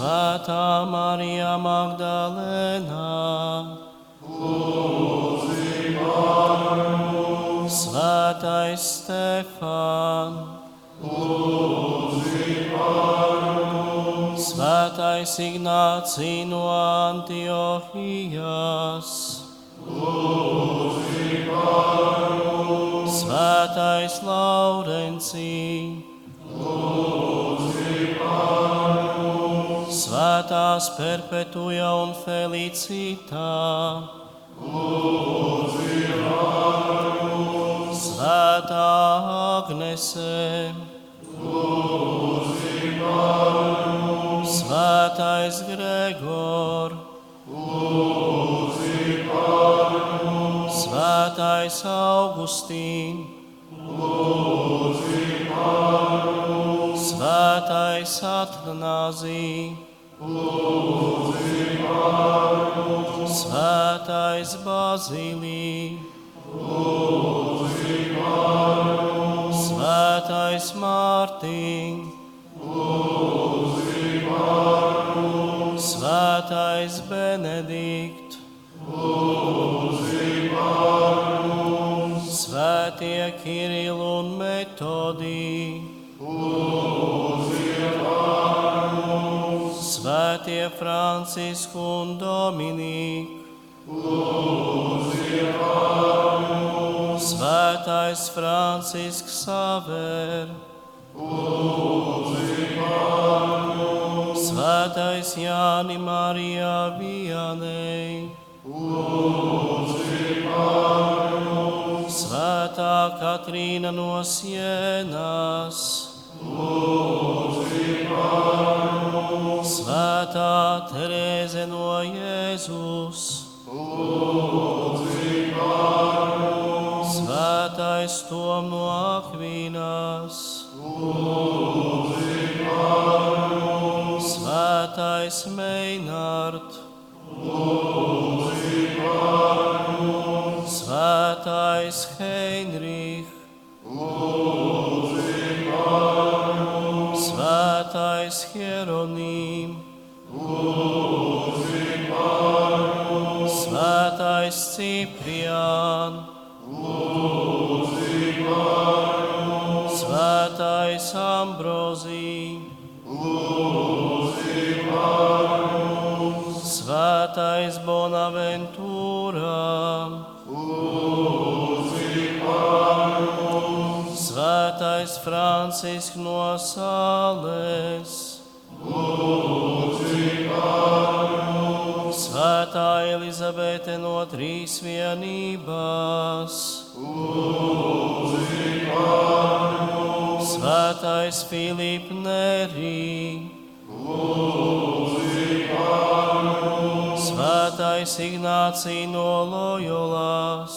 Svētā Marija Magdalēnā. Svētais Stefan. Svētais Ignācija no Antiohijas. Svētais Laurencija. Svētās perpetuja un felicitā. Svētā Agnese. Svētais Gregor, Svētais Augustīn, Svētais Atnāzī, Svētais Bazilī, Svētais Mārtiņ, Svētais Benedikt, Svētie Kirill un Metodī, Svētie Francisku un Dominika, Svētais Francisks Saver, Svētais Jāni Marijā Vianney, Svētā Katrīna no Sienas, Svētā Terēze no Jēzus, Svētais Tom no Akvīnas, Svētais Meinārds. Svētais Heinrich, Svētais Hieronīm, Svētais Cipriān, Svētais Ambrozī, Svētais Bonaventūra, Svētais Francisks no Sāles, Svētā Elizabete no Trīsvienības, Svētais Filip Nerī, Svētais Ignācija no Lojolas,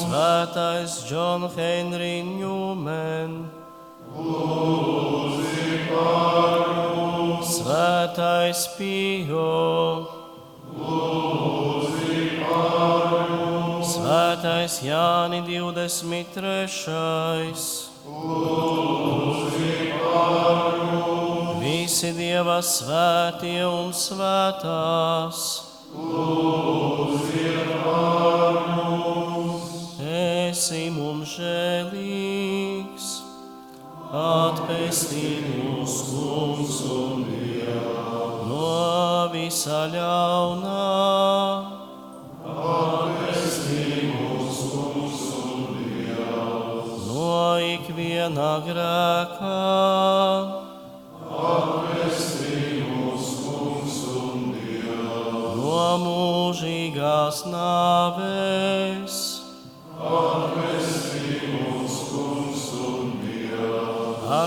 Svētais John Henry Newman, Svētais Pio, Svētais Jāni 23. Visi Dieva svētie un svētās. Esi mums žēlīgs, atpestī mūs kungs un Dievs no visa ļaunā. No ikviena grēkā. No mūžīgās nāves.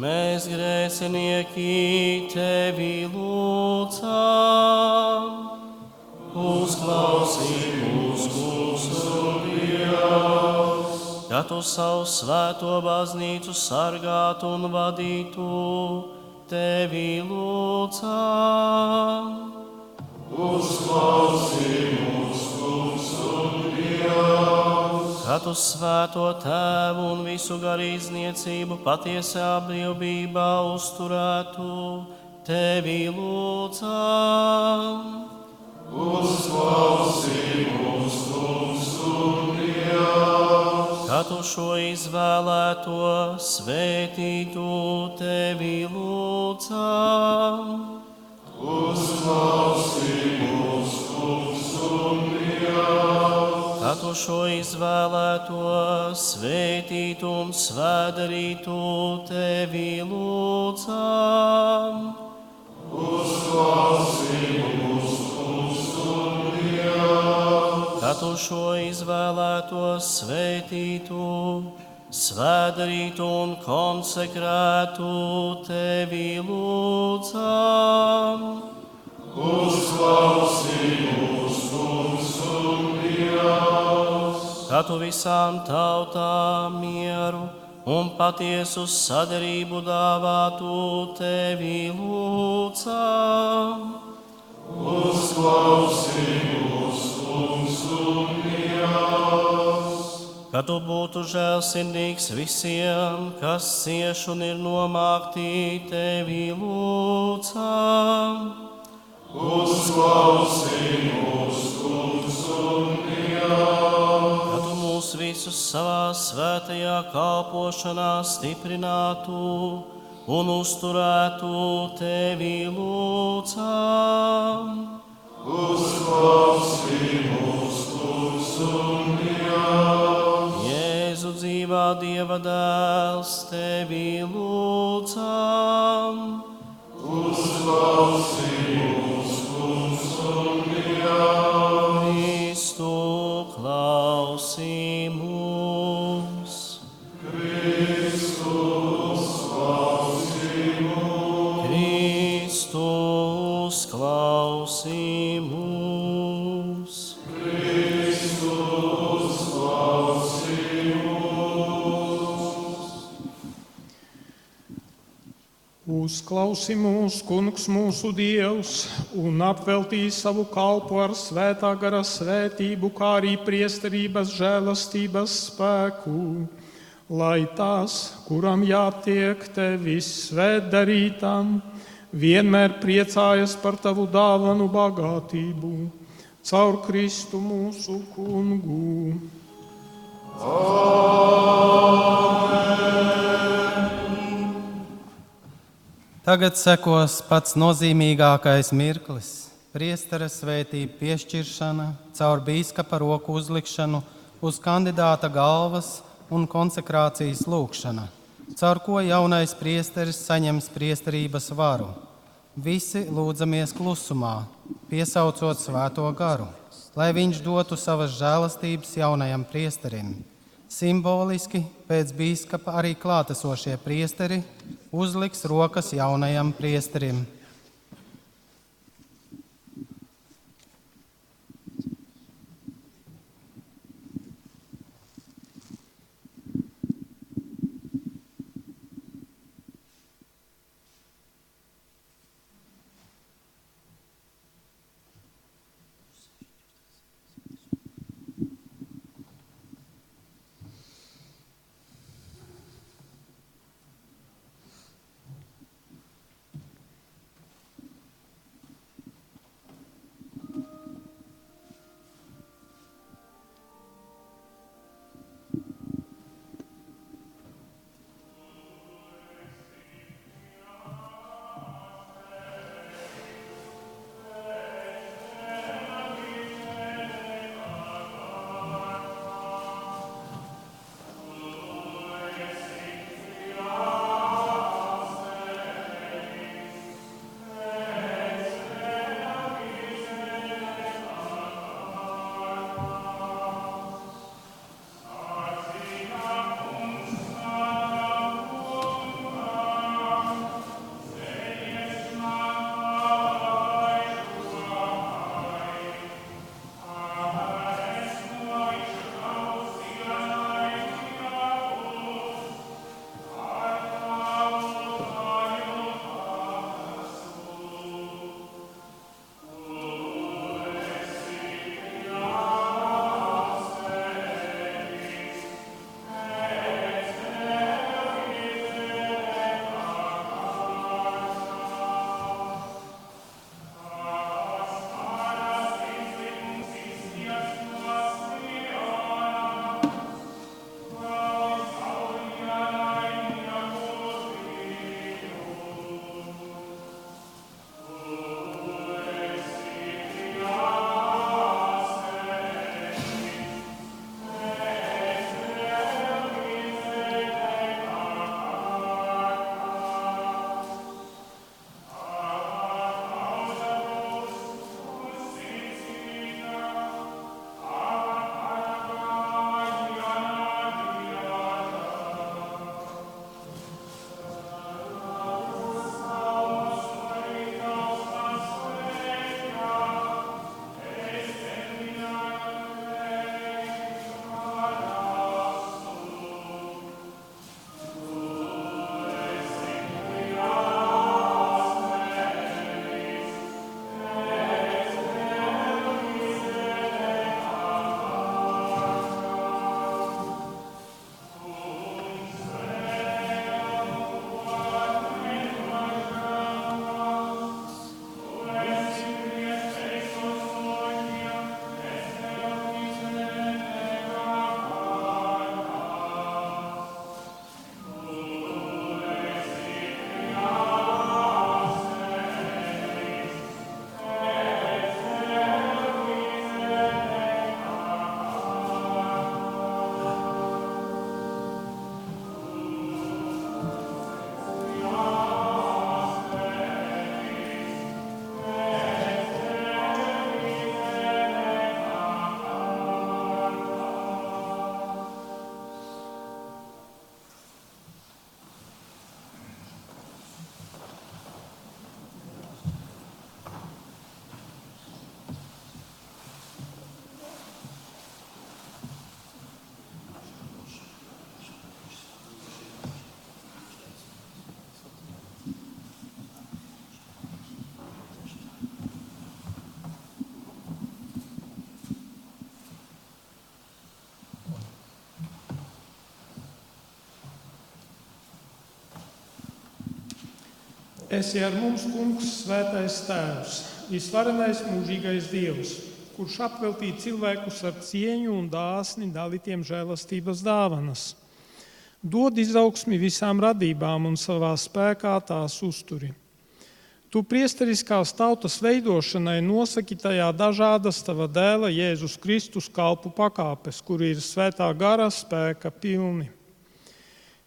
Mēs grēcinieki tevi lūdzam, uzklausī mūsu kungu Dievs, ka tu savu svēto baznīcu sargātu un vadītu, tevi lūdzam. Ka tu svēto tēvu un visu garīdzniecību patiesā brīvībā uzturētu, tevi lūdzam. Kā tu šo izvēlēto svētītu tevi lūdzam? Kā tu šo izvēlēto svētītu un svēdarītu tevi lūdzam? Kā tu šo izvēlēto svētītu, svēdarītu un konsekrētu tevi lūdzam? Kā tu visām tautām mieru un patiesu sadarību dāvātu tevi lūdzam? Ka tu būtu žēlsirdīgs visiem, kas cieš un ir nomākti tevi lūdzam. Ka tu mūs visus savā svētajā kalpošanā stiprinātu un uzturētu tevi lūdzam. Jēzu dzīvā Dieva dēls, tevi lūdzam. Kristu klausī Uzklausi mūsu kungs, mūsu dievs, un apveltī savu kalpu ar svētā gara svētību, kā arī priesterības žēlastības spēku, lai tās, kuram jātiek tevis svētdarītam, vienmēr priecājas par tavu dāvanu bagātību, caur Kristu mūsu kungu. Tagad sekos pats nozīmīgākais mirklis - priestera svētība piešķiršana caur bīskapa roku uzlikšanu uz kandidāta galvas un konsekrācijas lūgšana, caur ko jaunais priesteris saņems priesterības varu. Visi lūdzamies klusumā, piesaucot svēto garu, lai viņš dotu savas žēlastības jaunajam priesterim. Simboliski pēc bīskapa arī klātesošie priesteri uzliks rokas jaunajam priesterim. Esi ar mums, Kungs, svētais Tēvs, visvarenais mūžīgais Dievs, kurš apveltīja cilvēkus ar cieņu un dāsni dalītiem žēlastības dāvanas. Dod izaugsmi visām radībām un savā spēkā tās uzturi. Tu priesteriskās tautas veidošanai nosaki tajā dažādas tava dēla Jēzus Kristus kalpu pakāpes, kur ir svētā gara spēka pilni.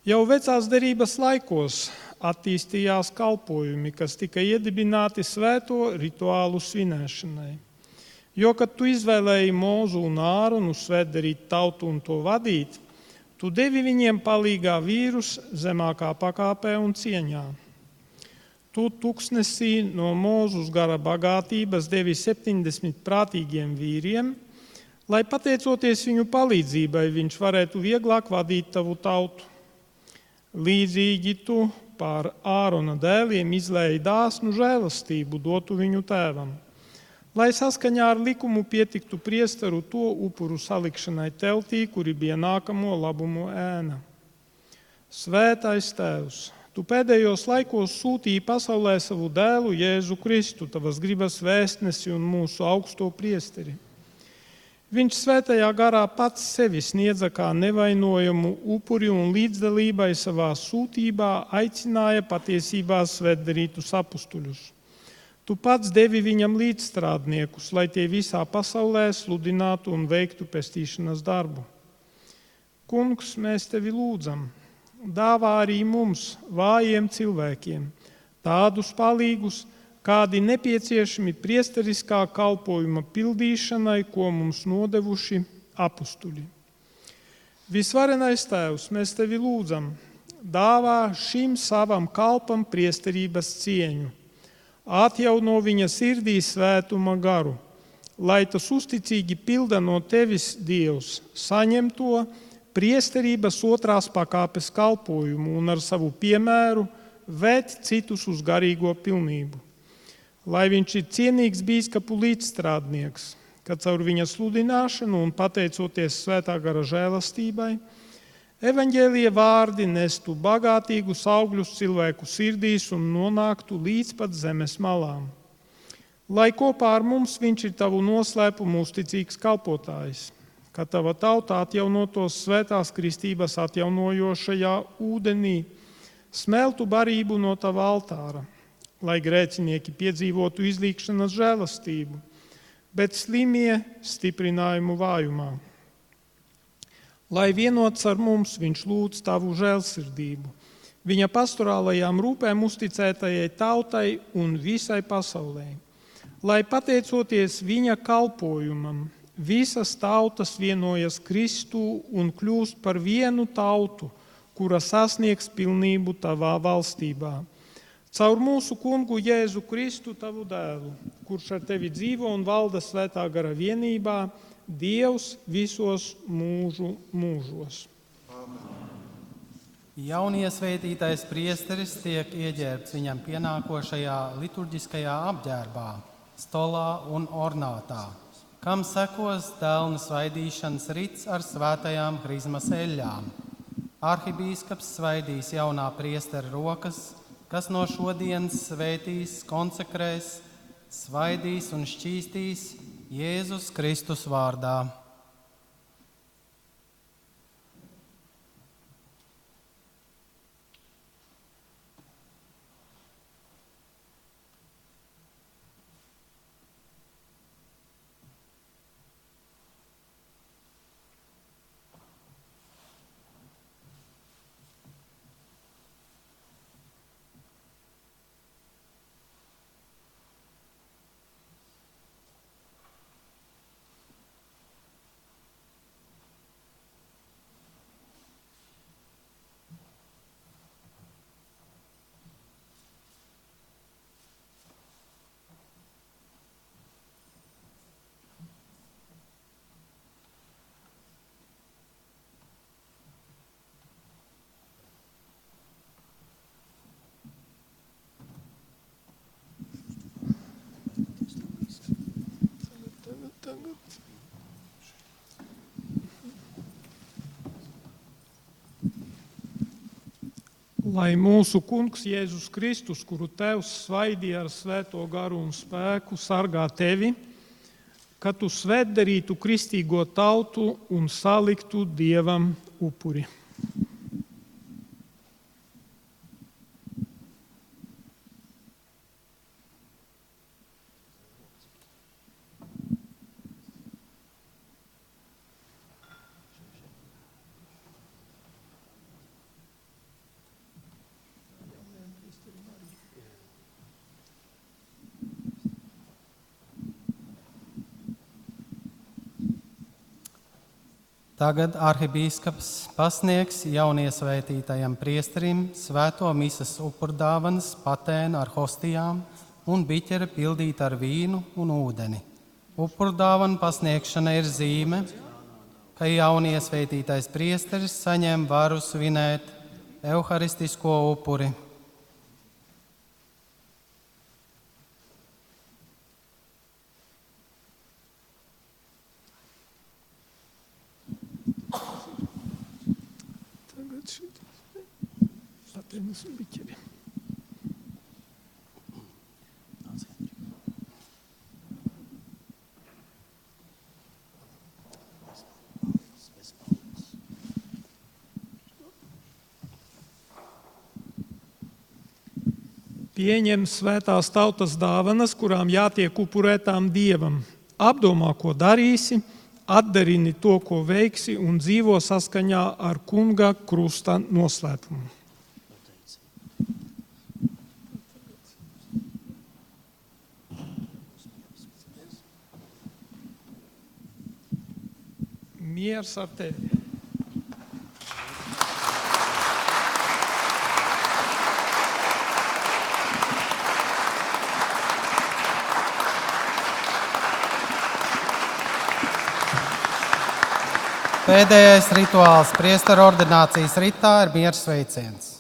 Jau vecās derības laikos attīstījās kalpojumi, kas tika iedibināti svēto rituālu svinēšanai. Jo, kad tu izvēlēji mūzu un ārunu svētdarīt tautu un to vadīt, tu devi viņiem palīgā vīrus zemākā pakāpē un cieņā. Tu tuksnesī no mūzus gara bagātības devi 70 prātīgiem vīriem, lai pateicoties viņu palīdzībai, viņš varētu vieglāk vadīt tavu tautu. Līdzīgi tu pār Ārona dēliem izlēja dāsnu žēlastību dotu viņu tēvam, lai saskaņā ar likumu pietiktu priesteru to upuru salikšanai teltī, kuri bija nākamo labumu ēna. Svētais Tēvs, Tu pēdējos laikos sūtīji pasaulē savu dēlu Jēzu Kristu, tavas gribas vēstnesi un mūsu augsto priesteri. Viņš svētajā garā pats sevi sniedza kā nevainojumu upuri un līdzdalībai savā sūtībā aicināja patiesībā svētdarītus apstuļus. Tu pats devi viņam līdzstrādniekus, lai tie visā pasaulē sludinātu un veiktu pestīšanas darbu. Kungs, mēs tevi lūdzam, dāvā arī mums, vājiem cilvēkiem, tādus palīgus, kādi nepieciešami priesteriskā kalpojuma pildīšanai, ko mums nodevuši apstuļi. Visvarenais Tēvs, mēs tevi lūdzam, dāvā šim savam kalpam priesterības cieņu, atjauno viņa sirdī svētuma garu, lai tas uzticīgi pilda no tevis Dievs, saņem to priesterības otrās pakāpes kalpojumu un ar savu piemēru vērt citus uz garīgo pilnību lai viņš ir cienīgs biskupu līdzstrādnieks, ka caur viņa sludināšanu un pateicoties svētā gara žēlastībai, evaņģēlie vārdi nestu bagātīgus augļus cilvēku sirdīs un nonāktu līdz pat zemes malām. Lai kopā ar mums viņš ir tavu noslēpumu uzticīgs kalpotājs, ka tava tauta atjaunotos svētās kristības atjaunojošajā ūdenī, smeltu barību no tava altāra lai grēcinieki piedzīvotu izlīkšanas žēlastību, bet slimie stiprinājumu vājumā. Lai vienots ar mums viņš lūdz tavu žēlsirdību, viņa pastorālajām rūpēm uzticētajai tautai un visai pasaulē. Lai pateicoties viņa kalpojumam, visas tautas vienojas Kristū un kļūst par vienu tautu, kura sasniegs pilnību tavā valstībā Caur mūsu kungu Jēzu Kristu, tavu dēlu, kurš ar tevi dzīvo un valda svētā gara vienībā, Dievs visos mūžu mūžos. Jauniesvētītais priesteris tiek ieģērbts viņam pienākošajā liturģiskajā apģērbā, stolā un ornātā, kam sekos dēlnu svaidīšanas rits ar svētajām hrizmas eļļām. Arhibīskaps svaidīs jaunā priestera rokas kas no šodienas svētīs, konsekrēs, svaidīs un šķīstīs Jēzus Kristus vārdā. Lai mūsu kungs Jēzus Kristus, kuru tevs svaidīja ar svēto garu un spēku, sargā tevi, ka tu svētdarītu kristīgo tautu un saliktu dievam upuri. Tagad arhibīskaps pasniegs jauniesvētītajam priesterim svēto misas upurdāvanas patēnu ar hostijām un biķeri pildīt ar vīnu un ūdeni. Upurdāvana pasniegšana ir zīme, ka jauniesvētītais priesteris saņem varu svinēt evharistisko upuri. Tagad šit- Patēnas un biķeri. Pieņem svētās tautas dāvanas, kurām jātiek upurētām dievam. Apdomā, ko darīsi, atdarini to, ko veiksi, un dzīvo saskaņā ar kunga krusta noslēpumu. Miers ar tevi! Pēdējais rituāls priesteru ordinācijas ritā ir miera sveiciens.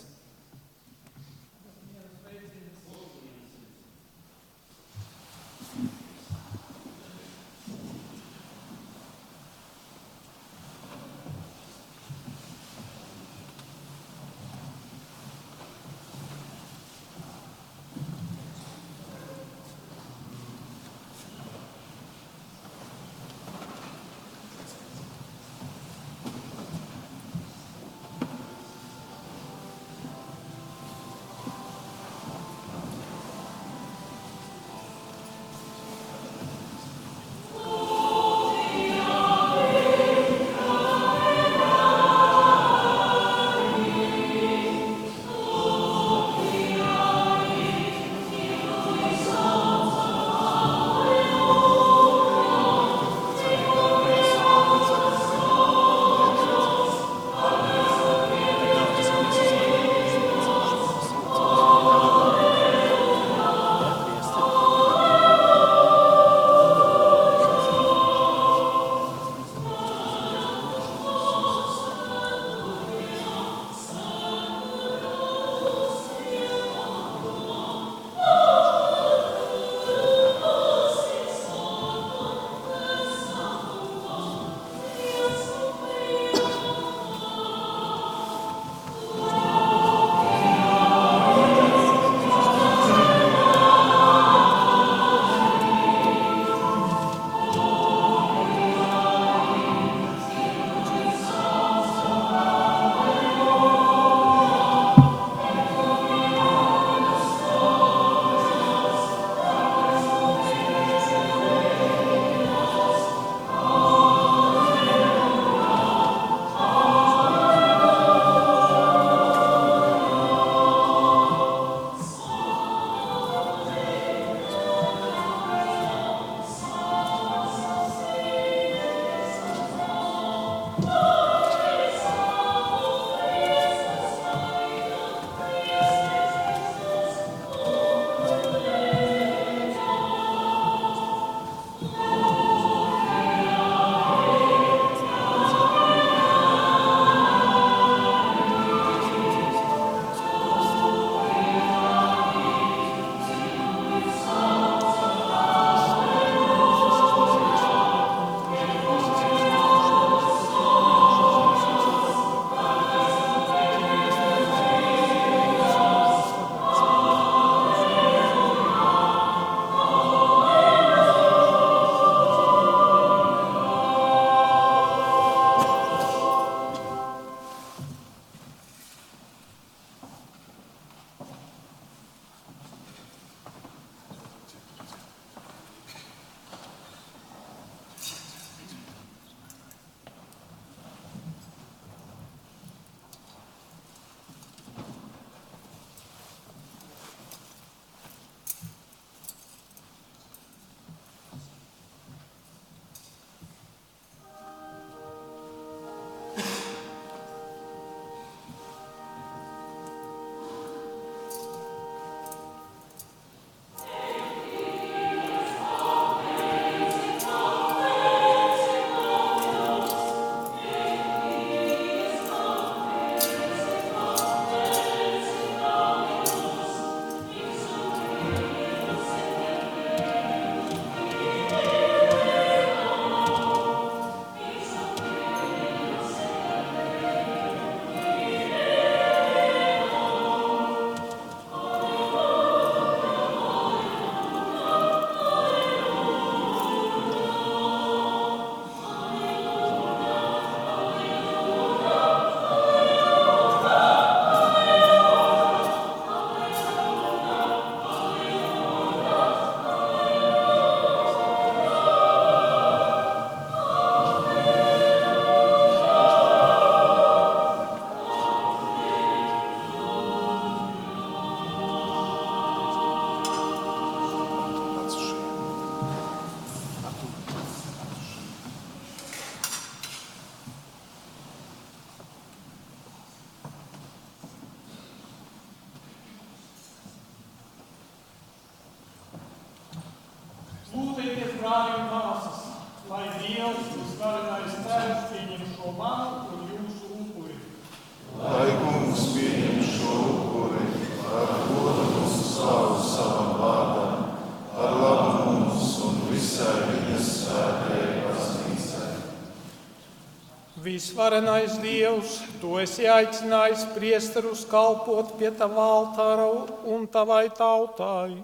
Visvarenais Dievs, tu esi aicinājis priesterus kalpot pie tava altāra un tavai tautai.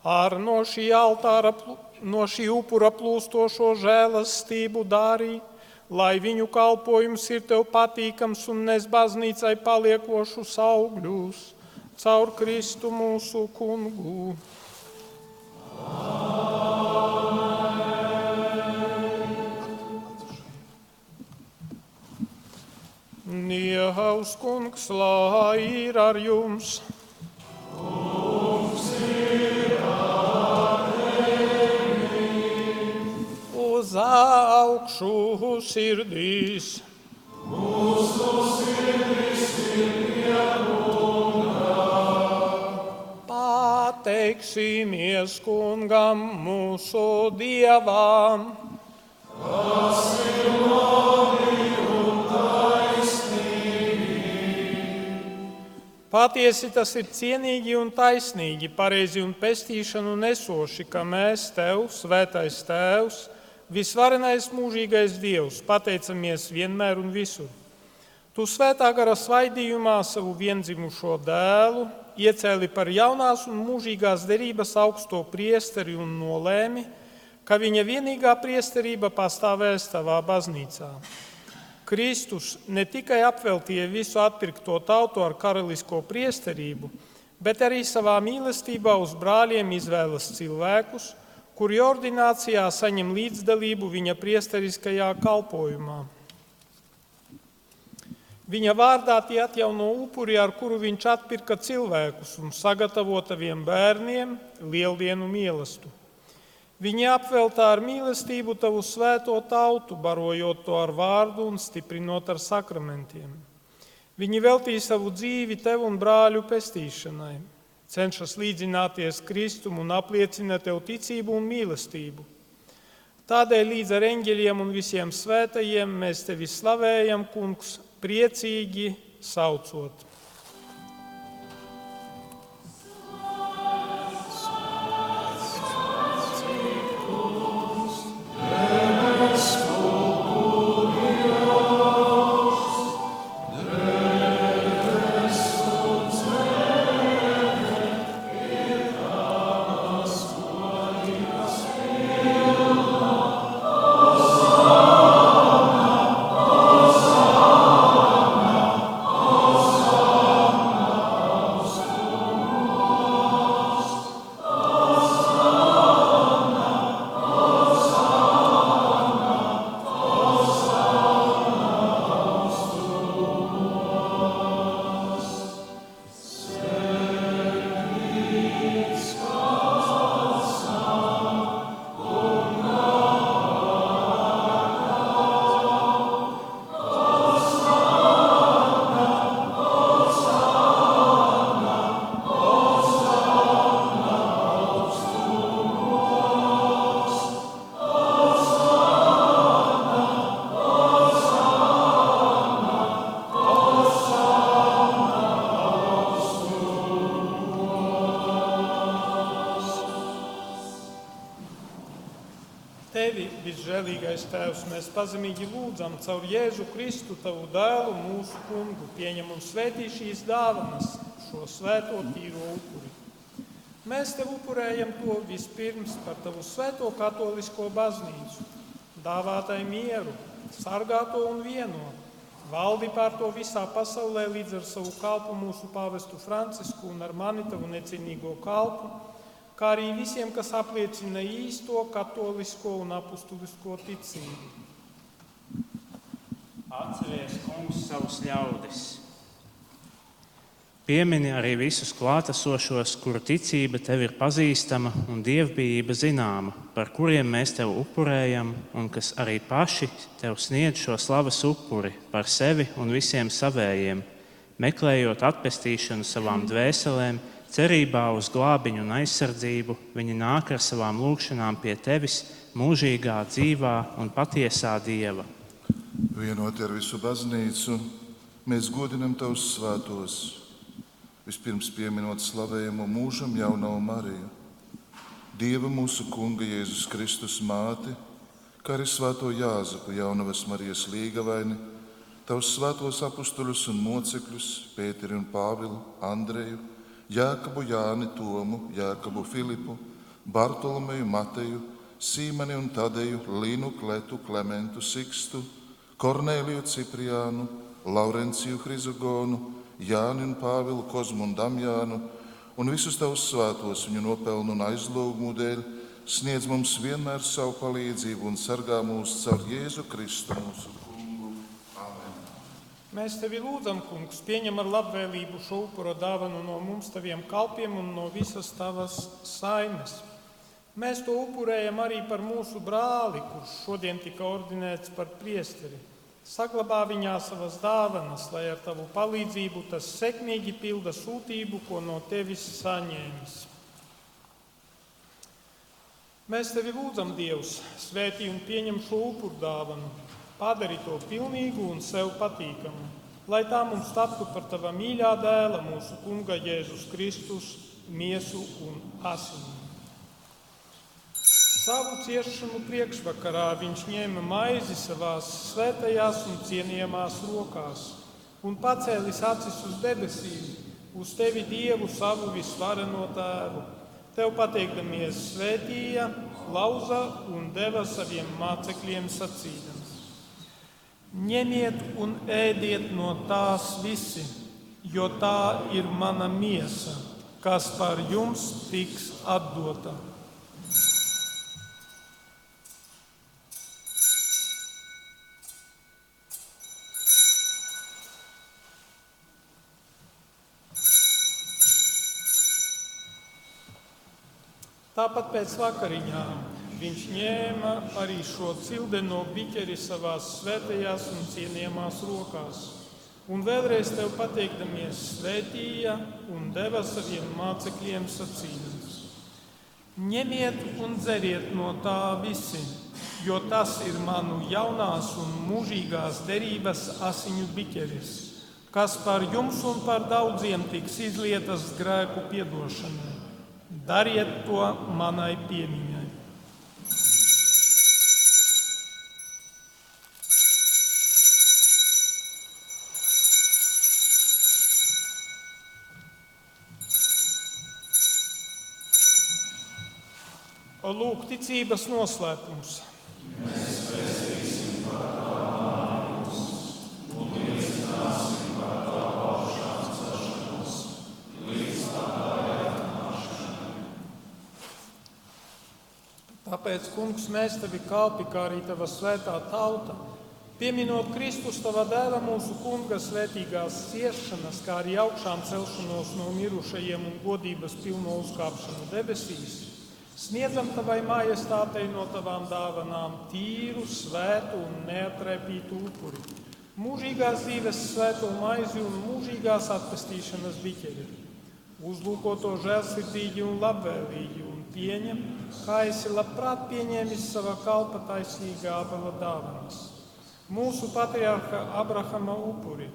Ar no šī altāra, no šī upura plūstošo žēlastību darī, lai viņu kalpojums ir tev patīkams un nes baznīcai paliekošus augļus caur Kristu mūsu kungu. Dievs, kungs, lai ir ar jums! Uz augšu sirdīs! Pateiksimies kungam mūsu dievam! Patiesi tas ir cienīgi un taisnīgi, pareizi un pestīšanu nesoši, ka mēs tev, svētais tēvs, visvarenais mūžīgais dievs, pateicamies vienmēr un visur. Tu svētā gara svaidījumā savu vienzimušo dēlu iecēli par jaunās un mūžīgās derības augsto priesteri un nolēmi, ka viņa vienīgā priesterība pastāvēs tavā baznīcā. Kristus ne tikai apveltīja visu atpirkto tautu ar karalisko priesterību, bet arī savā mīlestībā uz brāļiem izvēlas cilvēkus, kuri ordinācijā saņem līdzdalību viņa priesteriskajā kalpošanā. Viņa vārdā tie atjauno upuri, ar kuru viņš atpirka cilvēkus un sagatavo taviem bērniem lieldienu mīlestību. Viņi apveltā ar mīlestību tavu svēto tautu, barojot to ar vārdu un stiprinot ar sakramentiem. Viņi veltīja savu dzīvi tev un brāļu pestīšanai, cenšas līdzināties Kristum un apliecina tev ticību un mīlestību. Tādēļ līdz ar eņģeļiem un visiem svētajiem mēs tevi slavējam, Kungs, priecīgi saucot. Tēvs, mēs pazemīgi lūdzam caur Jēzu Kristu, Tavu dēlu, mūsu kungu, pieņem un svētī šīs dāvanas, šo svēto tīro upuri. Mēs Tev upurējam to vispirms par Tavu svēto katolisko baznīcu, dāvātai mieru, sargāto un vienotu. Valdi pār to visā pasaulē līdz ar savu kalpu mūsu pāvestu Francisku un ar mani tavu necienīgo kalpu, kā arī visiem, kas apliecina īsto katolisko un apustulisko ticību. Atceries, kungs, savus ļaudis. Piemini arī visus klātesošos, kuru ticība tev ir pazīstama un dievbijība zināma, par kuriem mēs tev upurējam, un kas arī paši tev sniedz šo slavas upuri par sevi un visiem savējiem, meklējot atpestīšanu savām dvēselēm, cerībā uz glābiņu un aizsardzību, viņi nāk ar savām lūgšanām pie tevis, mūžīgā, dzīvā un patiesā Dieva. Vienot ar visu baznīcu, mēs godinam tavus svētos. Vispirms pieminot slavējumu mūžam jaunā Mariju, Dieva mūsu Kunga Jēzus Kristus māti, kā arī Svēto Jāzepu Jaunavas Marijas līgavaini, tavus svētos apstuļus un mocekļus, Pēteri un Pāvilu, Andreju, Jākabu Jāni Tomu, Jākabu Filipu, Bartolomeju Mateju, Sīmani un Tadeju, Linu Kletu, Klementu Sikstu, Kornēliju Cipriānu, Laurenciju Hrizogonu, Jāni un Pāvilu, Kozmu un Damjānu un visus tavus svētos viņu nopelnu un aizlūgumu dēļ, sniedz mums vienmēr savu palīdzību un sargā mūs caur Jēzu Kristu mūsu. Mēs tevi lūdzam, kungs, pieņem ar labvēlību šo upuro dāvanu no mums, taviem kalpiem un no visas tavas saimes. Mēs to upurējam arī par mūsu brāli, kurš šodien tika ordinēts par priesteri. Saglabā viņā savas dāvanas, lai ar tavu palīdzību tas sekmīgi pilda sūtību, ko no tevis saņēmis. Mēs tevi lūdzam, Dievs, svētī un pieņem šo upuru dāvanu, padari to pilnīgu un sev patīkamu, lai tā mums taptu par tava mīļā dēla, mūsu Kunga Jēzus Kristus, miesu un asinu. Savu ciešanu priekšvakarā viņš ņēma maizi savās svētajās un cienījamās rokās un pacēlis acis uz debesīm, uz tevi Dievu savu visvareno tēvu. Tev pateikdamies svētīja, lauza un deva saviem mācekļiem sacīdams. Ņemiet un ēdiet no tās visi, jo tā ir mana miesa, kas par jums tiks atdota. Tāpat pēc vakariņām viņš ņēma arī šo cildeno biķeri savās svētajās un cienījamās rokās. Un vēlreiz tev pateikdamies, svētīja un deva saviem mācekļiem sacīdams: Ņemiet un dzeriet no tā visi, jo tas ir manu jaunās un mūžīgās derības asiņu biķeris, kas par jums un par daudziem tiks izlietas grēku piedošanai. Dariet to manai piemiņai. Lūk, ticības noslēpums. Tāpēc, kungs, mēs tevi kalpi, kā arī tava svētā tauta, pieminot Kristus, tava dēla mūsu kunga svētīgās ciešanas, kā arī augšām celšanos no mirušajiem un godības pilno uzkāpšanu debesīs, sniedzam tavai majestātei no tavām dāvanām tīru, svētu un neatrēpītu upuri, mūžīgās dzīves svēto maizi un mūžīgās atpestīšanas biķeri. Uzlūko to žēlsirdīgi un labvēlīgi un pieņem, kā esi labprāt pieņēmis savā kalpa taisnīgā abela dāvanas. Mūsu patriarha Abrahama upuri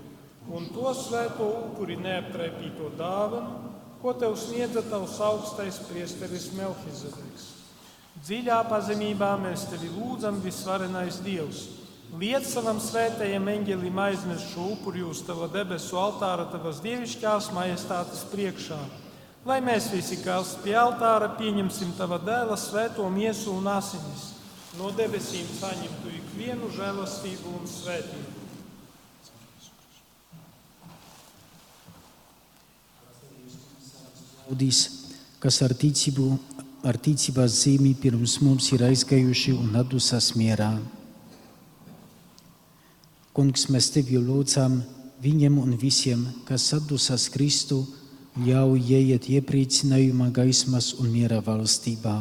un to svēto upuri neaptraipīto dāvanu, ko tev sniedza tavs augstais priesteris Melchizedeks. Dziļā pazemībā mēs tevi lūdzam, visvarenais Dievs. Liec savam svētajam eņģelim aiznes šo upuri uz tava debesu altāra, tavas dievišķās majestātes priekšā, lai mēs visi, kas pie altāra pieņemsim tava dēla svēto miesu un asinis, no debesīm saņemtu ikvienu žēlastību un svētību. Audīs, kas ar ticību, ar ticības zīmi pirms mums ir aizgājuši un atdusas mierā. Kungs, mēs tevi lūdzam viņiem un visiem, kas atdusas Kristu, ļauj ieiet iepriecinājuma gaismas un miera valstībā.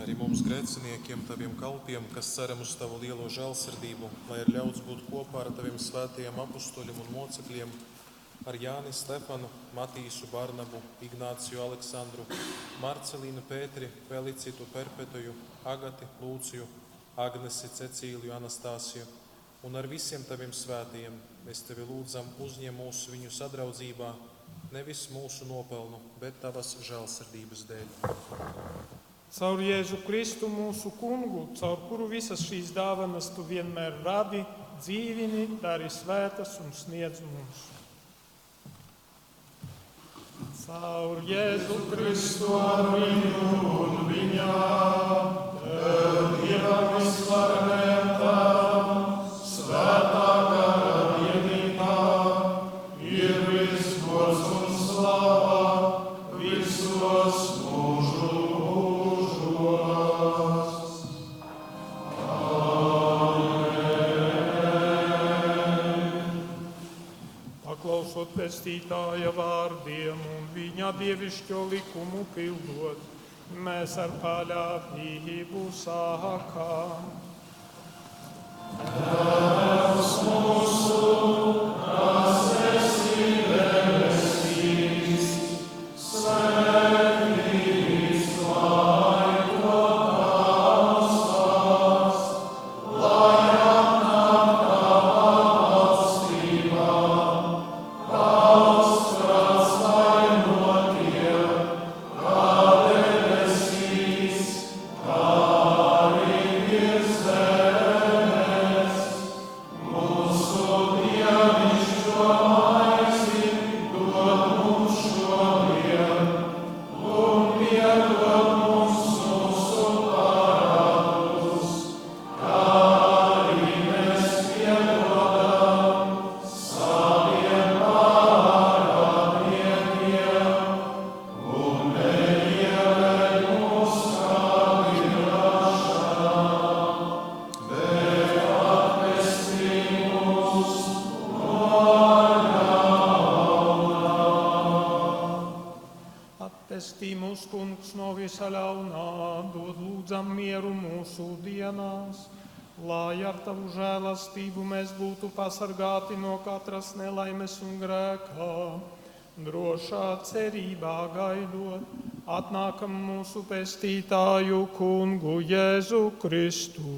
Arī mums, grēciniekiem, taviem kalpiem, kas ceram uz tavu lielo žēlsirdību, lai ir ļauts būt kopā ar taviem svētajiem apstuļiem un mocekļiem, ar Jāni Stefanu, Matīsu Barnabu, Ignāciju Aleksandru, Marcelīnu Pēteri, Felicitu Perpetuju, Agati Lūciju, Agnesi Cecīliju Anastāsiju un ar visiem taviem svētījiem mēs tevi lūdzam uzņem mūsu viņu sadraudzībā, nevis mūsu nopelnu, bet tavas žēlsirdības dēļ. Caur Jēzu Kristu mūsu kungu, caur kuru visas šīs dāvanas tu vienmēr radi, dzīvini, dari svētas un sniedz mums. Caur Jēzu Kristu ar viņu un viņā, tev Dievam visvarenajam tēvam, svētā gara vienībā, ir visgods un slava visos mūžu mūžos. Pestītāja vārdiem un viņa dievišķo likumu pildot, mēs ar paļāvību sākām. Attestī pasargāti no katras nelaimes un grēkā, drošā cerībā gaidot, atnākam mūsu pestītāju kungu Jēzu Kristu.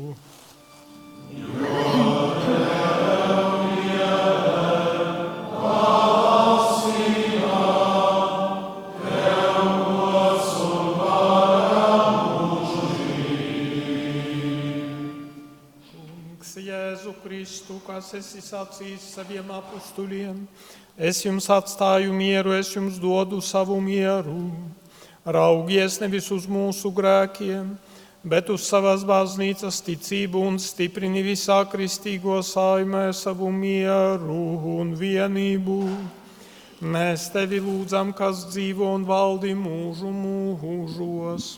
Kas esi sacījis saviem apstuļiem, es jums atstāju mieru, es jums dodu savu mieru. Raugies nevis uz mūsu grēkiem, bet uz savas baznīcas ticību un stiprini visā kristīgo saimē savu mieru un vienību. Mēs tevi lūdzam, kas dzīvo un valdi mūžu mūžos.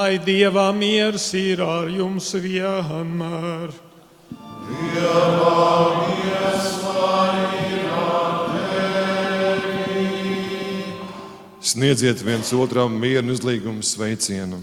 Lai Dieva miers ir ar jums vienmēr. Sniedziet viens otram mieru izlīgumu sveicienu.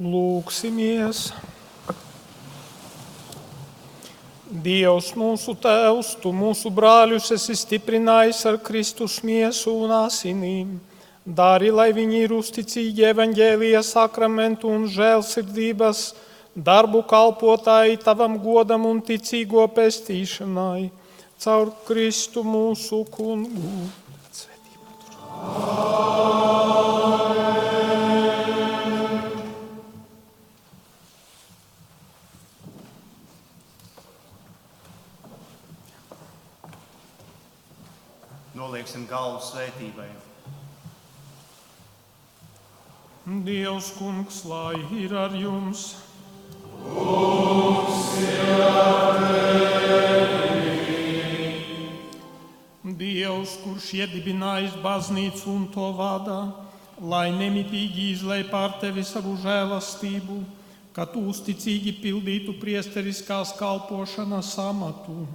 Lūksimies! Dievs, mūsu Tēvs, Tu mūsu brāļus esi stiprinājis ar Kristus miesu un asinīm. Dari, lai viņi ir uzticīgi evaņģēlijas sakramentu un žēlsirdības darbu kalpotāji Tavam godam un ticīgo pestīšanai. Caur Kristu mūsu kungu. Nolieksim galvu svētībai. Dievs, kungs, lai ir ar jums! Dievs, kurš iedibinājis baznīcu un to vada, lai nemitīgi izlai pār tevi savu žēlastību, ka tu uzticīgi pildītu priesteriskās kalpošanas amatu.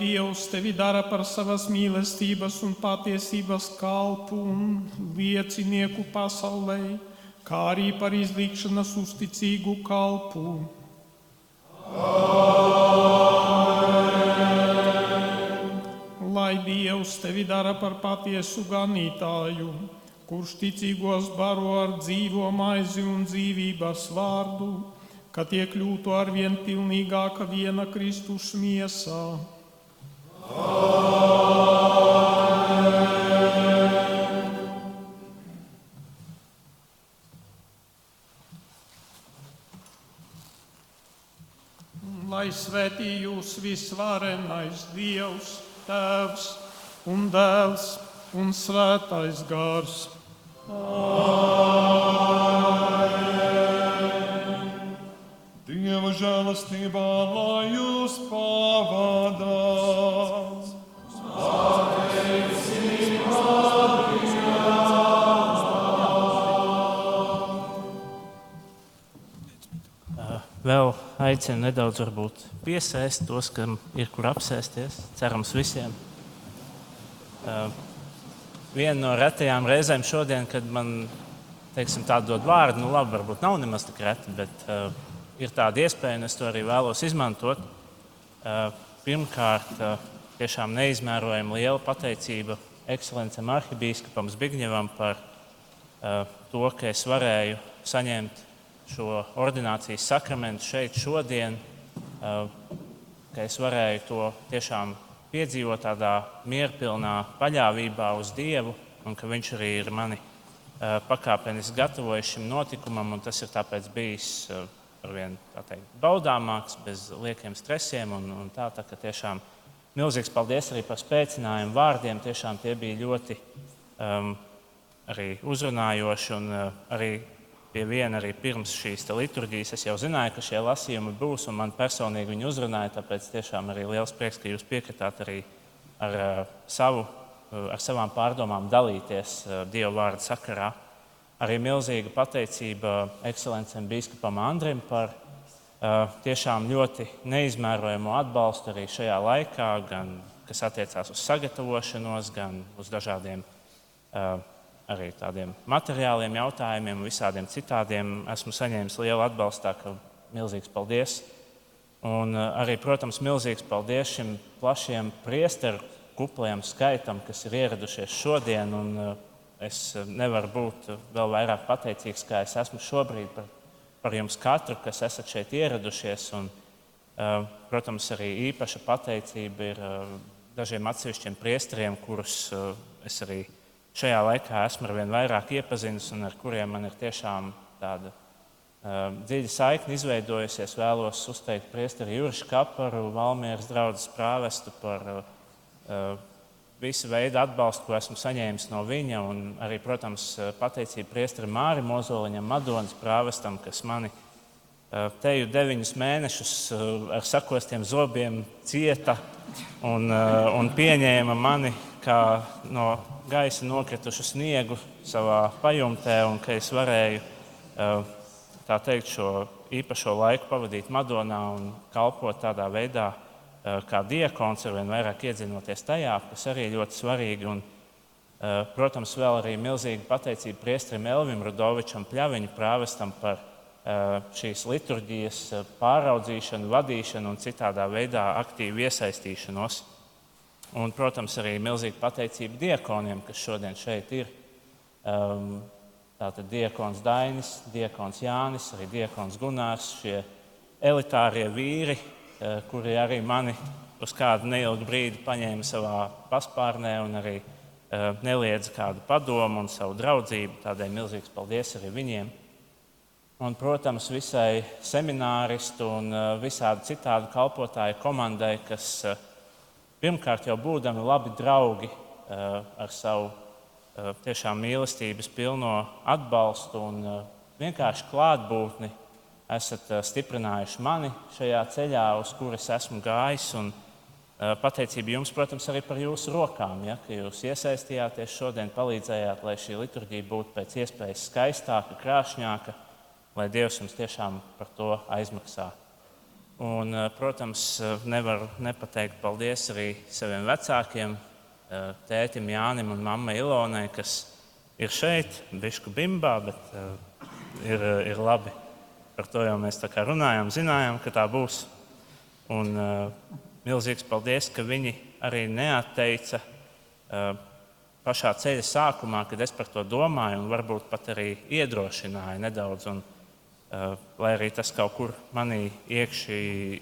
Dievs tevi dara par savas mīlestības un patiesības kalpu un liecinieku pasaulē, kā arī par izlīkšanas uzticīgu kalpu. Lai Dievs tevi dara par patiesu ganītāju, kurš ticīgos baro ar dzīvo maizi un dzīvības vārdu, ka tie kļūtu ar vien pilnīgāka viena Kristus miesā. Lai svētī jūs visvarenais Dievs, Tēvs un Dēls un Svētais Gārs. Dieva žēlastībā, lai jūs pavadās. Vēl aicinu nedaudz varbūt, piesēst tos, kam ir kur apsēsties. Cerams, visiem. Uh, Viena no retajām reizēm šodien, kad man teiksim, tādu dod vārdu, nu labi, varbūt nav nemaz tik reti, bet uh, ir tāda iespēja, un es to arī vēlos izmantot. Uh, pirmkārt, uh, tiešām neizmērojama liela pateicība ekscelencam arhibīskapam Zbigņevam par uh, to, ka es varēju saņemt šo ordinācijas sakramentu šeit šodien, uh, ka es varēju to tiešām piedzīvot tādā mierpilnā paļāvībā uz Dievu, un ka Viņš arī ir mani uh, pakāpeniski gatavojis šim notikumam, un tas ir tāpēc bijis uh, arvien tā teikt, baudāmāks, bez liekiem stresiem. Un, un tā, tā, tiešām milzīgs paldies arī par spēcinājumu vārdiem. Tiešām tie bija ļoti um, arī uzrunājoši un uh, arī pie viena arī pirms šīs liturģijas es jau zināju, ka šie lasījumi būs, un man personīgi viņi uzrunāja. Tāpēc tiešām arī liels prieks, ka jūs piekritāt arī ar, uh, savu, uh, ar savām pārdomām dalīties uh, Dieva vārdu sakarā. Arī milzīga pateicība ekscelencēm Bīskapam Andrim par tiešām ļoti neizmērojamo atbalstu arī šajā laikā, gan kas attiecās uz sagatavošanos, gan uz dažādiem uh, arī tādiem materiāliem jautājumiem un visādiem citādiem esmu saņēmis lielu atbalstu. Tā kā milzīgs paldies. Un arī, protams, milzīgs paldies šim plašiem priesteru kupliem skaitam, kas ir ieradušies šodien. Un es nevaru būt vēl vairāk pateicīgs, kā es esmu šobrīd par, par jums katru, kas esat šeit ieradušies. Un, protams, arī īpaša pateicība ir dažiem atsevišķiem priesteriem, kurus es arī esmu šajā laikā esmu ar vien vairāk iepazinis un ar kuriem man ir tiešām tāda uh, dziļa saikne izveidojusies. Vēlos uzteikt priesteri Juršu Kaparu, Valmieras draugu prāvestu par uh, visu veidu atbalstu, ko esmu saņēmis no viņa. Un arī, protams, pateicība priesterim Mārim Ozoliņam, Madonas prāvestam, kas mani uh, teju deviņus mēnešus uh, ar sakostiem zobiem cieta un, uh, un pieņēma mani kā no gaisa nokritušu sniegu savā pajumtē, un ka es varēju eh, teikt, šo īpašo laiku pavadīt Madonā un kalpot tādā veidā, eh, kā diakons, ar vien vairāk iedzinoties tajā, kas arī ļoti svarīgi. Un, Eh, Protams, vēl arī milzīga pateicība priesterim Elvim Rudovičam, Pļaviņu prāvestam par šīs liturģijas pāraudzīšanu, vadīšanu un citādā veidā aktīvu iesaistīšanos. Un, protams, arī milzīga pateicība diekoniem, kas šodien šeit ir. Um, Tātad diekons Dainis, diekons Jānis, arī diekons Gunārs, šie elitārie vīri, eh, kuri arī mani uz kādu neilgu brīdi paņēma savā paspārnē un arī eh, neliedza kādu padomu un savu draudzību. Tādēļ milzīgs paldies arī viņiem. Un, protams, visai semināristu un eh, visādi citādi kalpotāju komandai, kas pirmkārt jau būdami labi draugi ar savu tiešām mīlestības pilno atbalstu un vienkārši klātbūtni esat stiprinājuši mani šajā ceļā, uz kuras esmu gājis. Un pateicība jums, protams, arī par jūsu rokām, ja, ka jūs iesaistījāties šodien, palīdzējāt, lai šī liturģija būtu pēc iespējas skaistāka, krāšņāka, lai Dievs jums tiešām par to aizmaksā. Un, protams, nevaru nepateikt paldies arī saviem vecākiem, tētim Jānim un mammai Ilonai, kas ir šeit, Bišku Bimbā, bet ir, ir labi Par to jau mēs runājām, zinājām, ka tā būs. Un milzīgs paldies, ka viņi arī neatteica pašā ceļa sākumā, kad es par to domāju, un varbūt pat arī iedrošināja nedaudz. Un, uh, lai arī tas kaut kur manī iekšī,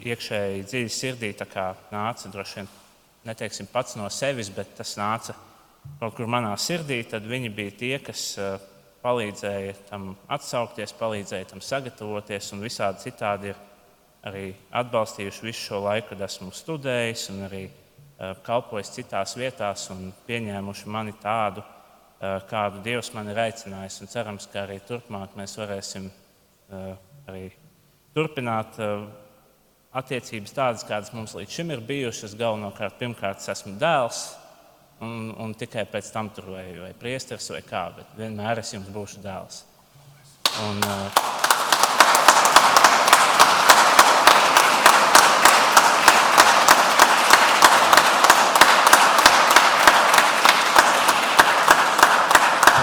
iekšēji dziļi sirdī nāca, droši vien neteiksim pats no sevis, bet tas nāca kaut kur manā sirdī, tad viņi bija tie, kas uh, palīdzēja tam atsaukties, palīdzēja tam sagatavoties, un visādi citādi ir arī atbalstījuši visu šo laiku, kad esmu studējis un arī uh, kalpojis citās vietās un pieņēmuši mani tādu, kādu Dievs man ir aicinājis. Un cerams, ka arī turpmāk mēs varēsim arī turpināt attiecības tādas, kādas mums līdz šim ir bijušas. Galvenokārt, pirmkārt, es esmu dēls, un, un tikai pēc tam tur vai, vai priesteris vai kā, bet vienmēr es jums būšu dēls. Un, uh,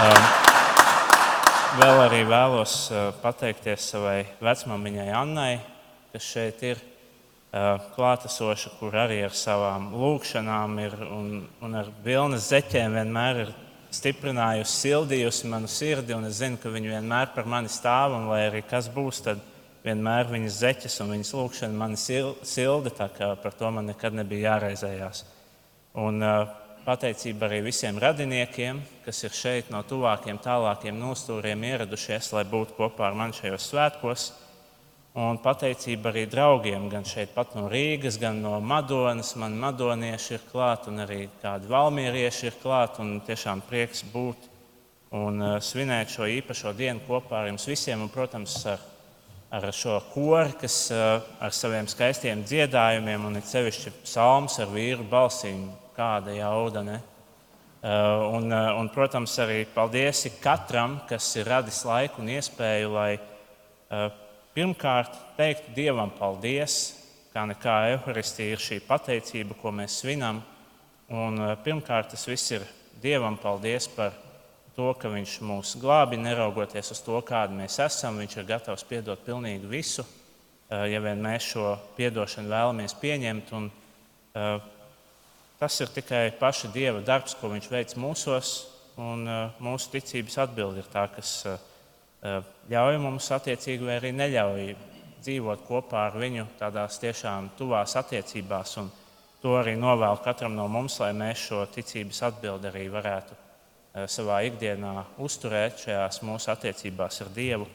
um, Vēl arī vēlos uh, pateikties savai vecmāmiņai Annai, kas šeit ir klātesoša, kur arī ar savām lūkšanām ir, un, un ar vilnas zeķiem vienmēr ir stiprinājusi, sildījusi manu sirdi. Es zinu, ka viņi vienmēr par mani stāv, un lai arī kas būs, tad vienmēr viņas zeķes un viņas lūkšana mani silda. Tā kā par to man nekad nebija jāraizējās. Un, pateicība arī visiem radiniekiem, kas ir šeit no tuvākiem, tālākiem nostūriem ieradušies, lai būtu kopā ar mani šajos svētkos. Un pateicība arī draugiem, gan šeit pat no Rīgas, gan no Madonas. Man madonieši ir klāt, un arī kādi valmierieši ir klāt. Tiešām prieks būt un uh, svinēt šo īpašo dienu kopā ar jums visiem. Un, protams, ar, ar šo kori, kas uh, ar saviem skaistiem dziedājumiem, un it sevišķi psalms ar vīru balsīm, kāda jauda. Ne? Uh, un, uh, un, protams, arī paldies katram, kas ir radis laiku un iespēju, lai uh, Pirmkārt, teikt Dievam paldies, kā nekā evaharistija ir šī pateicība, ko mēs svinam. Un, eh, pirmkārt, tas viss ir Dievam paldies par to, ka Viņš mūs glābi, neraugoties uz to, kādi mēs esam. Viņš ir gatavs piedot pilnīgi visu, eh, ja vien mēs šo piedošanu vēlamies pieņemt. Un, eh, tas ir tikai paša Dieva darbs, ko Viņš veic mūsos, un mūsu ticības atbilde ir tā, kas Eh, ļauj mums attiecīgi vai arī neļauj dzīvot kopā ar viņu tādās tiešām tuvās attiecībās. Un to arī novēlu katram no mums, lai mēs šo ticības atbildi arī varētu savā ikdienā uzturēt šajās mūsu attiecībās ar Dievu.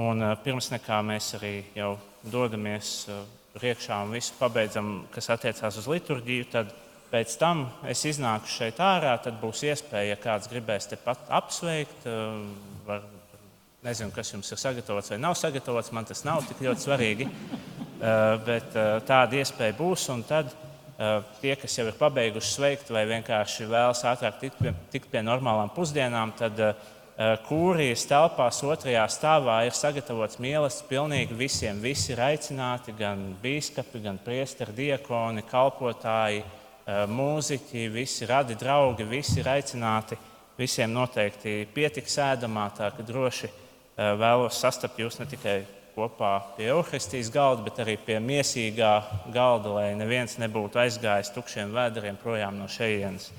Un pirms nekā mēs arī jau dodamies priekšā un visu pabeidzam, kas attiecās uz liturģiju, tad pēc tam es iznāku šeit ārā. Tad būs iespēja, ja kāds gribēs tepat apsveikt, var Nezinu, kas jums ir sagatavots vai nav sagatavots, man tas nav tik ļoti svarīgi. Uh, bet uh, tāda iespēja būs. Un tad tie, kas jau ir pabeiguši sveikt vai vienkārši vēlas ātrāk tikt pie, tikt pie normālām pusdienām, tad kūrijas telpās otrajā stāvā ir sagatavots mīlestības pilnīgi visiem. Visi ir aicināti, gan biskupi, gan priesteri, diakoni, kalpotāji, eh, mūziķi, visi radi draugi, visi ir aicināti. Visiem noteikti pietiks ēdamā, tā ka droši eh, vēlos sastapt jūs ne tikai kopā pie Euharistijas galda, bet arī pie miesīgā galda, lai neviens nebūtu aizgājis tukšiem vēderiem projām no šejienes.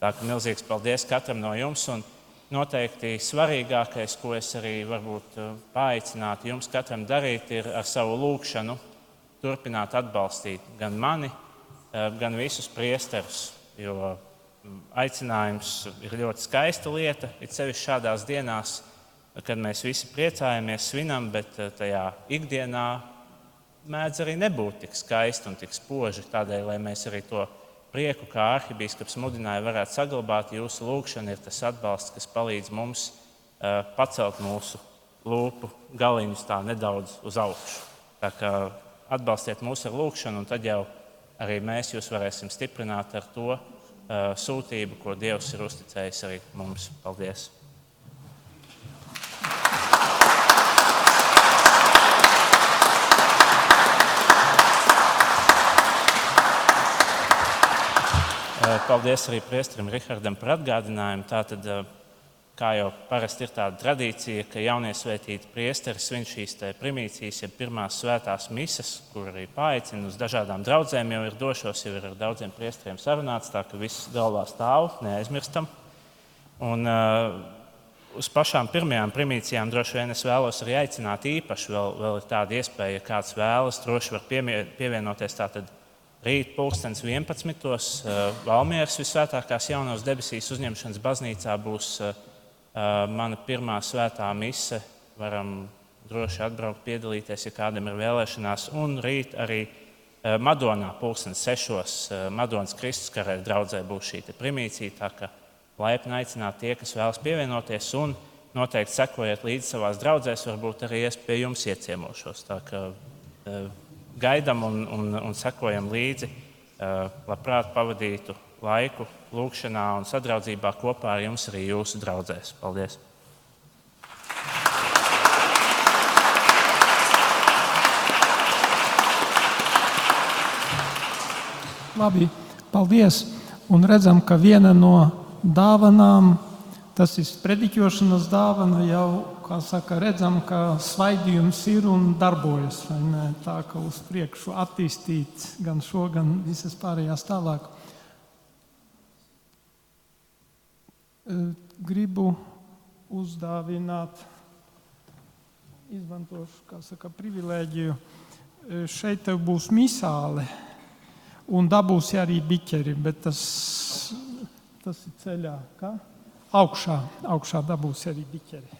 Tā kā milzīgs paldies katram no jums. Un noteikti svarīgākais, ko es arī varbūt eh, paaicinātu jums katram darīt, ir ar savu lūgšanu turpināt atbalstīt gan mani, eh, gan visus priesterus. Jo mm, aicinājums ir ļoti skaista lieta, it sevišķi šādās dienās, kad mēs visi priecājamies, svinam, bet eh, tajā ikdienā mēdz arī nebūt tik skaisti un tik spoži. Tādēļ, lai mēs arī to prieku, kā arhibīskaps mudināja, varētu saglabāt, jūsu lūgšana ir tas atbalsts, kas palīdz mums uh, pacelt mūsu lūpu galiņus tā nedaudz uz augšu. Tā kā atbalstiet mūs ar lūgšanu, un tad jau arī mēs jūs varēsim stiprināt ar to uh, sūtību, ko Dievs ir uzticējis arī mums. Paldies! Paldies arī priesterim Rihardam par atgādinājumu. Tātad, kā jau parasti ir tāda tradīcija, ka jauniesvētīti priesteri svin šīs primīcijas, jeb pirmās svētās mises, kur arī paaicina uz dažādām draudzēm, jau ir došos, jau ir ar daudziem priesteriem sarunāts, tā ka viss galvā stāv, neaizmirstam. Un, uh, uz pašām pirmajām primīcijām droši vien es vēlos arī aicināt īpaši. Vēl, vēl ir tāda iespēja, ja kāds vēlas, droši var pievienoties tātad Rīt, pulkstenis 11. Valmieras visvētākās jaunās debesīs uzņemšanas baznīcā būs mana pirmā svētā mise. Varam droši atbraukt, piedalīties, ja kādam ir vēlēšanās. Un rīt arī Madonā, pulkstenis 6. Madonas Kristus karē draudzē būs šī primīcija. Tā kā laipni aicināt tie, kas vēlas pievienoties. Un noteikti sekojiet līdzi savās draudzēs, varbūt arī es pie jums ieciemošos. Tā kā, gaidām un, un, un sekojam līdzi, labprāt pavadītu laiku lūgšanā un sadraudzībā kopā ar jums arī jūsu draugzēs. Paldies! Labi, paldies! Un redzam, ka viena no dāvanām, tas ir sprediķošanas dāvana, jau saka, redzam, ka svaidījums ir un darbojas. Tā kā uz priekšu attīstīt gan šo, gan visas pārējās tālāk. Gribu uzdāvināt, izmantošu, kā saka, privilēģiju. E, šeit tev būs misāle un dabūsi arī biķeri, bet tas, tas ir ceļā. Kā? Augšā, augšā dabūsi arī biķeri.